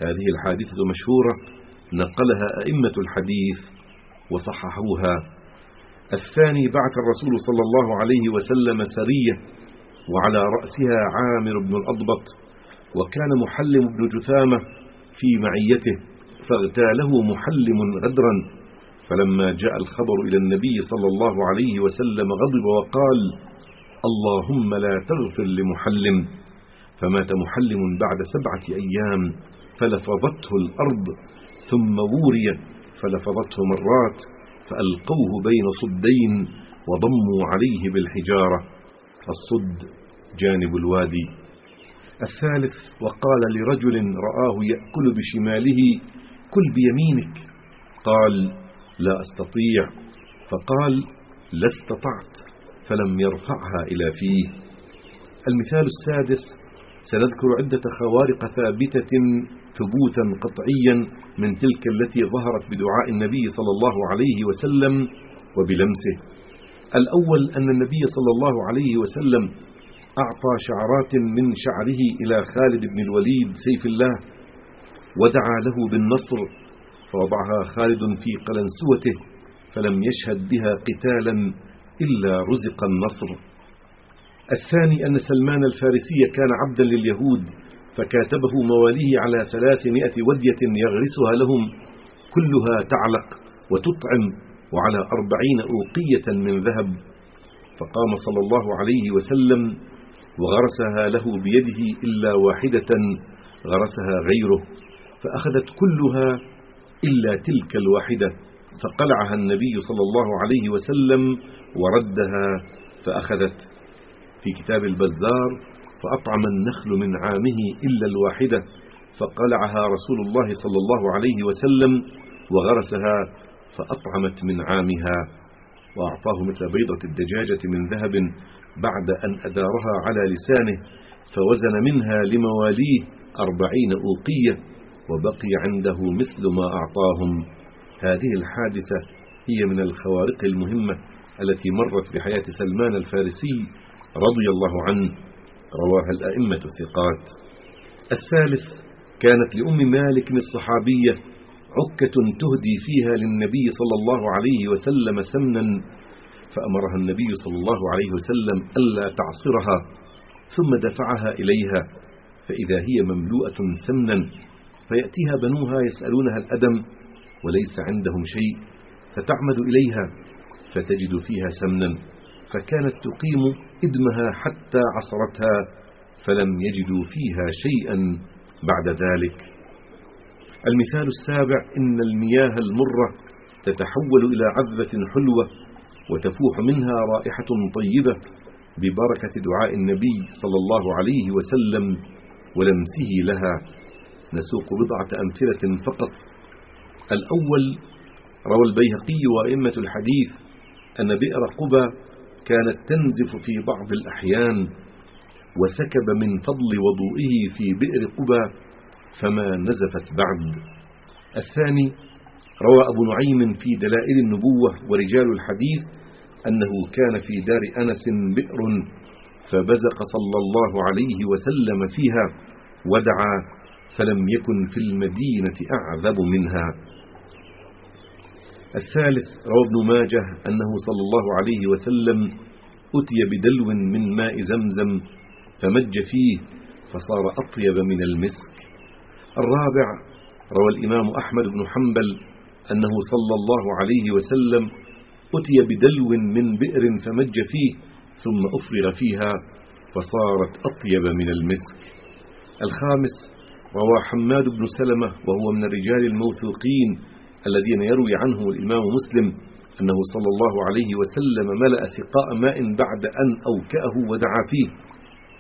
هذه الحادثة مشهورة نقلها أئمة الحديث وصححوها. الثاني بعث الرسول صلى الله عليه وسلم سرية وعلى رأسها عامر بن الأضبط وكان محلم بن جثامة في معيته فاغتاله محلم غدرا. فلما جاء الخبر إلى النبي صلى الله عليه وسلم غضب وقال اللهم لا تغفر لمحلم. فمات محلم بعد سبعة أيام. فلفظته الأرض ثم ووري فلفظته مرات فألقوه بين صدين وضموا عليه بالحجارة. الصد جانب الوادي. الثالث وقال لرجل رآه يأكل بشماله كل بيمينك. قال لا أستطيع. فقال لا استطعت فلم يرفعها إلى فيه. المثال السادس سنذكر عدة خوارق ثابتة ثبوتا قطعيا من تلك التي ظهرت بدعاء النبي صلى الله عليه وسلم وبلمسه. الأول أن النبي صلى الله عليه وسلم أعطى شعرات من شعره إلى خالد بن الوليد سيف الله ودعا له بالنصر فوضعها خالد في قلنسوته فلم يشهد بها قتالا إلا رزق النصر. الثاني أن سلمان الفارسي كان عبدا لليهود فكاتبه مواليه على ثلاثمائة ودية يغرسها لهم كلها تعلق وتطعم وعلى أربعين أوقية من ذهب. فقام صلى الله عليه وسلم وغرسها له بيده إلا واحدة غرسها غيره فأخذت كلها إلا تلك الواحدة. فقلعها النبي صلى الله عليه وسلم وردها فأخذت. في كتاب البزار فأطعم النخل من عامه إلا الواحدة فقلعها رسول الله صلى الله عليه وسلم وغرسها فأطعمت من عامها وأعطاه مثل بيضة الدجاجة من ذهب بعد أن أدارها على لسانه فوزن منها لمواليه أربعين أوقية وبقي عنده مثل ما أعطاهم. هذه الحادثة هي من الخوارق المهمة التي مرت بحياة سلمان الفارسي رضي الله عنه. رواها الأئمة الثقات الثالث كانت لأم مالك الصحابية عكة تهدي فيها للنبي صلى الله عليه وسلم سمنا فأمرها النبي صلى الله عليه وسلم ألا تعصرها ثم دفعها إليها فإذا هي مملوءة سمنا فيأتيها بنوها يسألونها الأدم وليس عندهم شيء فتعمد إليها فتجد فيها سمنا. فكانت تقيم إدمها حتى عصرتها فلم يجدوا فيها شيئا بعد ذلك. المثال السابع إن المياه المرة تتحول إلى عذبة حلوة وتفوح منها رائحة طيبة ببركة دعاء النبي صلى الله عليه وسلم ولمسه لها. نسوق بضعة أمثلة فقط. الأول روى البيهقي وأئمة الحديث أن بئر قبى كانت تنزف في بعض الأحيان وسكب من فضل وضوئه في بئر قبى فما نزفت بعد. الثاني روى أبو نعيم في دلائل النبوة ورجال الحديث أنه كان في دار أنس بئر فبزق صلى الله عليه وسلم فيها ودعا فلم يكن في المدينة أعذب منها. الثالث روى ابن ماجه أنه صلى الله عليه وسلم أتي بدلو من ماء زمزم فمج فيه فصار أطيب من المسك. الرابع روى الإمام أحمد بن حنبل أنه صلى الله عليه وسلم أتي بدلو من بئر فمج فيه ثم أفرغ فيها فصارت أطيب من المسك. الخامس روى حماد بن سلمة وهو من الرجال الموثوقين الذين يروي عنه الإمام مسلم أنه صلى الله عليه وسلم ملأ سقاء ماء بعد أن أوكأه ودعا فيه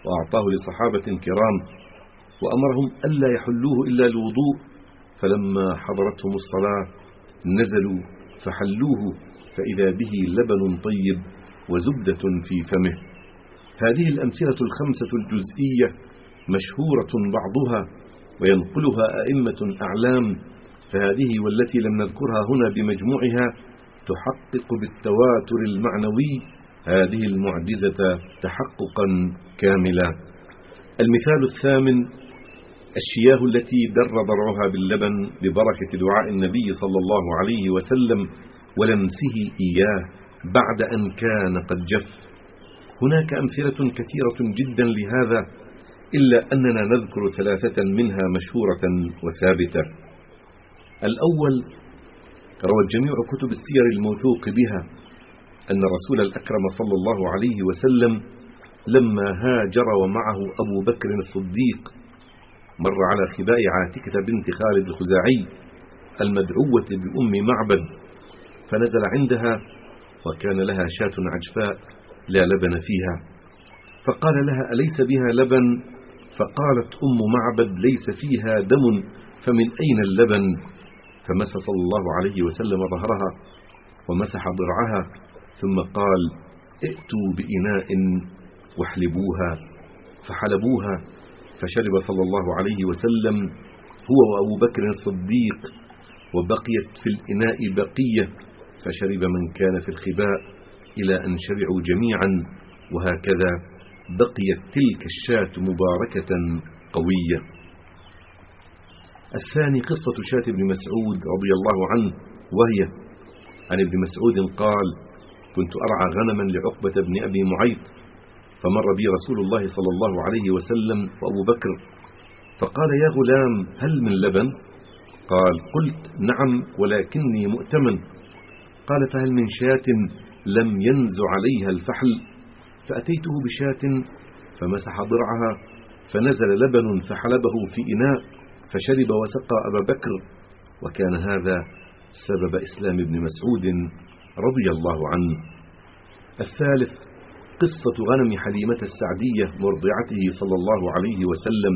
وأعطاه لصحابة كرام وأمرهم ألا يحلوه إلا الوضوء فلما حضرتهم الصلاة نزلوا فحلوه فإذا به لبن طيب وزبدة في فمه. هذه الأمثلة الخمسة الجزئية مشهورة بعضها وينقلها أئمة أعلام فهذه والتي لم نذكرها هنا بمجموعها تحقق بالتواتر المعنوي هذه المعجزة تحققا كاملا. المثال الثامن الشياه التي در ضرعها باللبن ببركة دعاء النبي صلى الله عليه وسلم ولمسه إياه بعد أن كان قد جف. هناك أمثلة كثيرة جدا لهذا إلا أننا نذكر ثلاثة منها مشهورة وثابتة. الأول روت جميع كتب السير الموثوق بها أن رسول الأكرم صلى الله عليه وسلم لما هاجر ومعه أبو بكر الصديق مر على خباء عاتكة بنت خالد الخزاعي المدعوة بأم معبد فنزل عندها وكان لها شاة عجفاء لا لبن فيها. فقال لها أليس بها لبن؟ فقالت أم معبد ليس فيها دم فمن أين اللبن؟ فمس صلى الله عليه وسلم ظهرها ومسح ضرعها ثم قال ائتوا بإناء واحلبوها. فحلبوها فشرب صلى الله عليه وسلم هو وأبو بكر الصديق وبقيت في الإناء بقية فشرب من كان في الخباء إلى أن شرعوا جميعا وهكذا بقيت تلك الشاة مباركة قوية. الثاني قصة شاة بن مسعود رضي الله عنه وهي عن ابن مسعود قال كنت أرعى غنما لعقبة بن أبي معيط فمر بي رسول الله صلى الله عليه وسلم وأبو بكر فقال يا غلام هل من لبن؟ قال قلت نعم ولكني مؤتمن. قال فهل من شاة لم ينز عليها الفحل؟ فأتيته بشاة فمسح ضرعها فنزل لبن فحلبه في إناء فشرب وسقى أبا بكر وكان هذا سبب إسلام ابن مسعود رضي الله عنه. الثالث قصة غنم حليمة السعدية مرضعته صلى الله عليه وسلم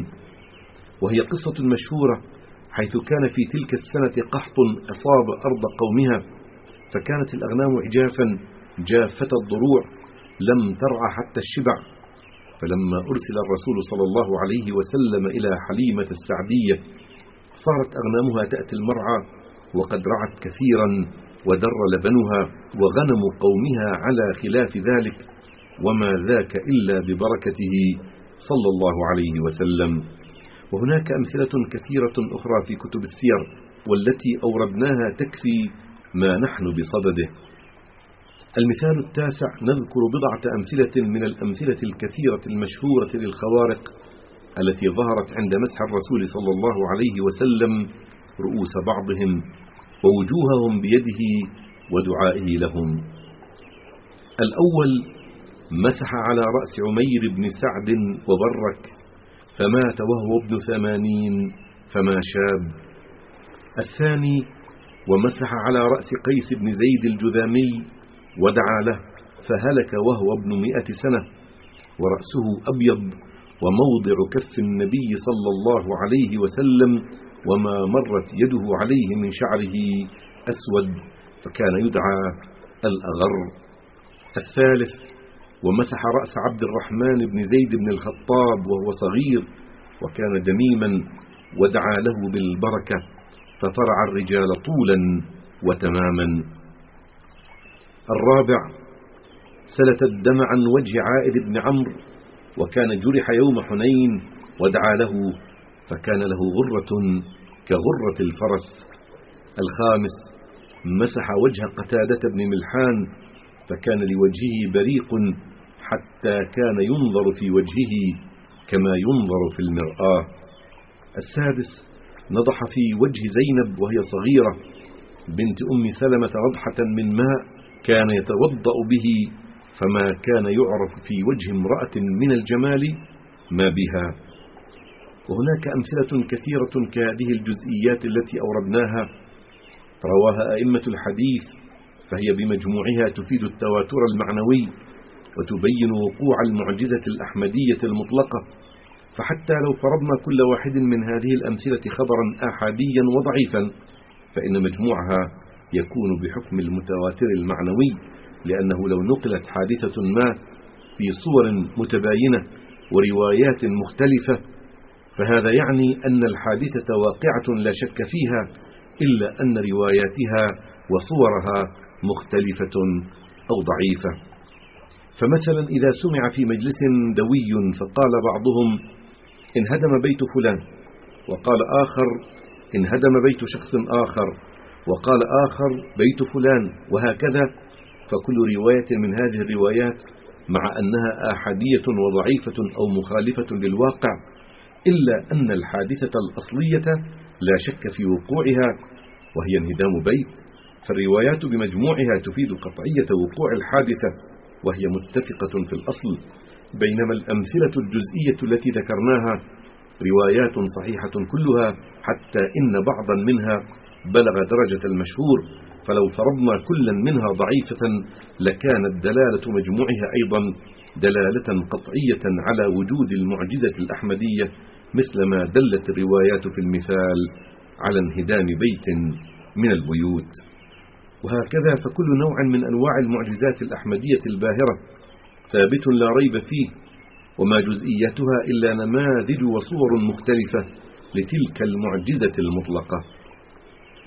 وهي قصة مشهورة حيث كان في تلك السنة قحط أصاب أرض قومها فكانت الأغنام عجافا جافة الضروع لم ترعى حتى الشبع. فلما أرسل الرسول صلى الله عليه وسلم إلى حليمة السعدية صارت أغنامها تأتي المرعى وقد رعت كثيرا ودر لبنها وغنم قومها على خلاف ذلك وما ذاك إلا ببركته صلى الله عليه وسلم. وهناك أمثلة كثيرة أخرى في كتب السير والتي أوردناها تكفي ما نحن بصدده. المثال التاسع نذكر بضعة أمثلة من الأمثلة الكثيرة المشهورة للخوارق التي ظهرت عند مسح الرسول صلى الله عليه وسلم رؤوس بعضهم ووجوههم بيده ودعائه لهم. الأول مسح على رأس عمير بن سعد وبرك فمات وهو ابن ثمانين فما شاب. الثاني ومسح على رأس قيس بن زيد الجذامي ودعا له فهلك وهو ابن مئة سنة ورأسه أبيض وموضع كف النبي صلى الله عليه وسلم وما مرت يده عليه من شعره أسود فكان يدعى الأغر. الثالث ومسح رأس عبد الرحمن بن زيد بن الخطاب وهو صغير وكان دميما ودعا له بالبركة فطرع الرجال طولا وتماما. الرابع سلت الدم عن وجه عائد بن عمرو وكان جرح يوم حنين ودعا له فكان له غرة كغرة الفرس. الخامس مسح وجه قتادة بن ملحان فكان لوجهه بريق حتى كان ينظر في وجهه كما ينظر في المرآة. السادس نضح في وجه زينب وهي صغيرة بنت أم سلمة رضحة من ماء كان يتوضأ به فما كان يعرف في وجه امرأة من الجمال ما بها. وهناك أمثلة كثيرة كهذه الجزئيات التي أوردناها. رواها أئمة الحديث فهي بمجموعها تفيد التواتر المعنوي وتبين وقوع المعجزة الأحمدية المطلقة. فحتى لو فرضنا كل واحد من هذه الأمثلة خبرا آحاديا وضعيفا فإن مجموعها يكون بحكم المتواتر المعنوي لأنه لو نقلت حادثة ما في صور متباينة وروايات مختلفة فهذا يعني أن الحادثة واقعة لا شك فيها إلا أن رواياتها وصورها مختلفة أو ضعيفة. فمثلا إذا سمع في مجلس دوي فقال بعضهم انهدم بيت فلان. وقال آخر انهدم بيت شخص آخر. وقال آخر بيت فلان وهكذا. فكل رواية من هذه الروايات مع أنها آحادية وضعيفة أو مخالفة للواقع إلا أن الحادثة الأصلية لا شك في وقوعها وهي انهدام بيت فالروايات بمجموعها تفيد قطعية وقوع الحادثة وهي متفقة في الأصل بينما الأمثلة الجزئية التي ذكرناها روايات صحيحة كلها حتى إن بعضا منها بلغ درجة المشهور فلو فرضنا كلا منها ضعيفة لكانت دلالة مجموعها أيضا دلالة قطعية على وجود المعجزة الأحمدية مثل ما دلت الروايات في المثال على انهدام بيت من البيوت. وهكذا فكل نوع من أنواع المعجزات الأحمدية الباهرة ثابت لا ريب فيه وما جزئيتها إلا نماذج وصور مختلفة لتلك المعجزة المطلقة.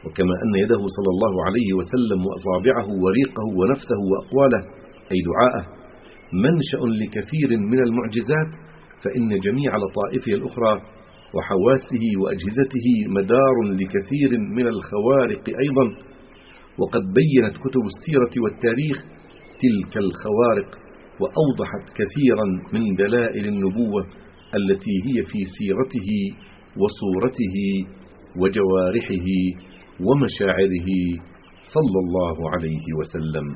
وكما أن يده صلى الله عليه وسلم وأصابعه وريقه ونفسه وأقواله أي دعاءه منشأ لكثير من المعجزات فإن جميع لطائفه الأخرى وحواسه وأجهزته مدار لكثير من الخوارق أيضا. وقد بينت كتب السيرة والتاريخ تلك الخوارق وأوضحت كثيرا من دلائل النبوة التي هي في سيرته وصورته وجوارحه ومشاعره صلى الله عليه وسلم.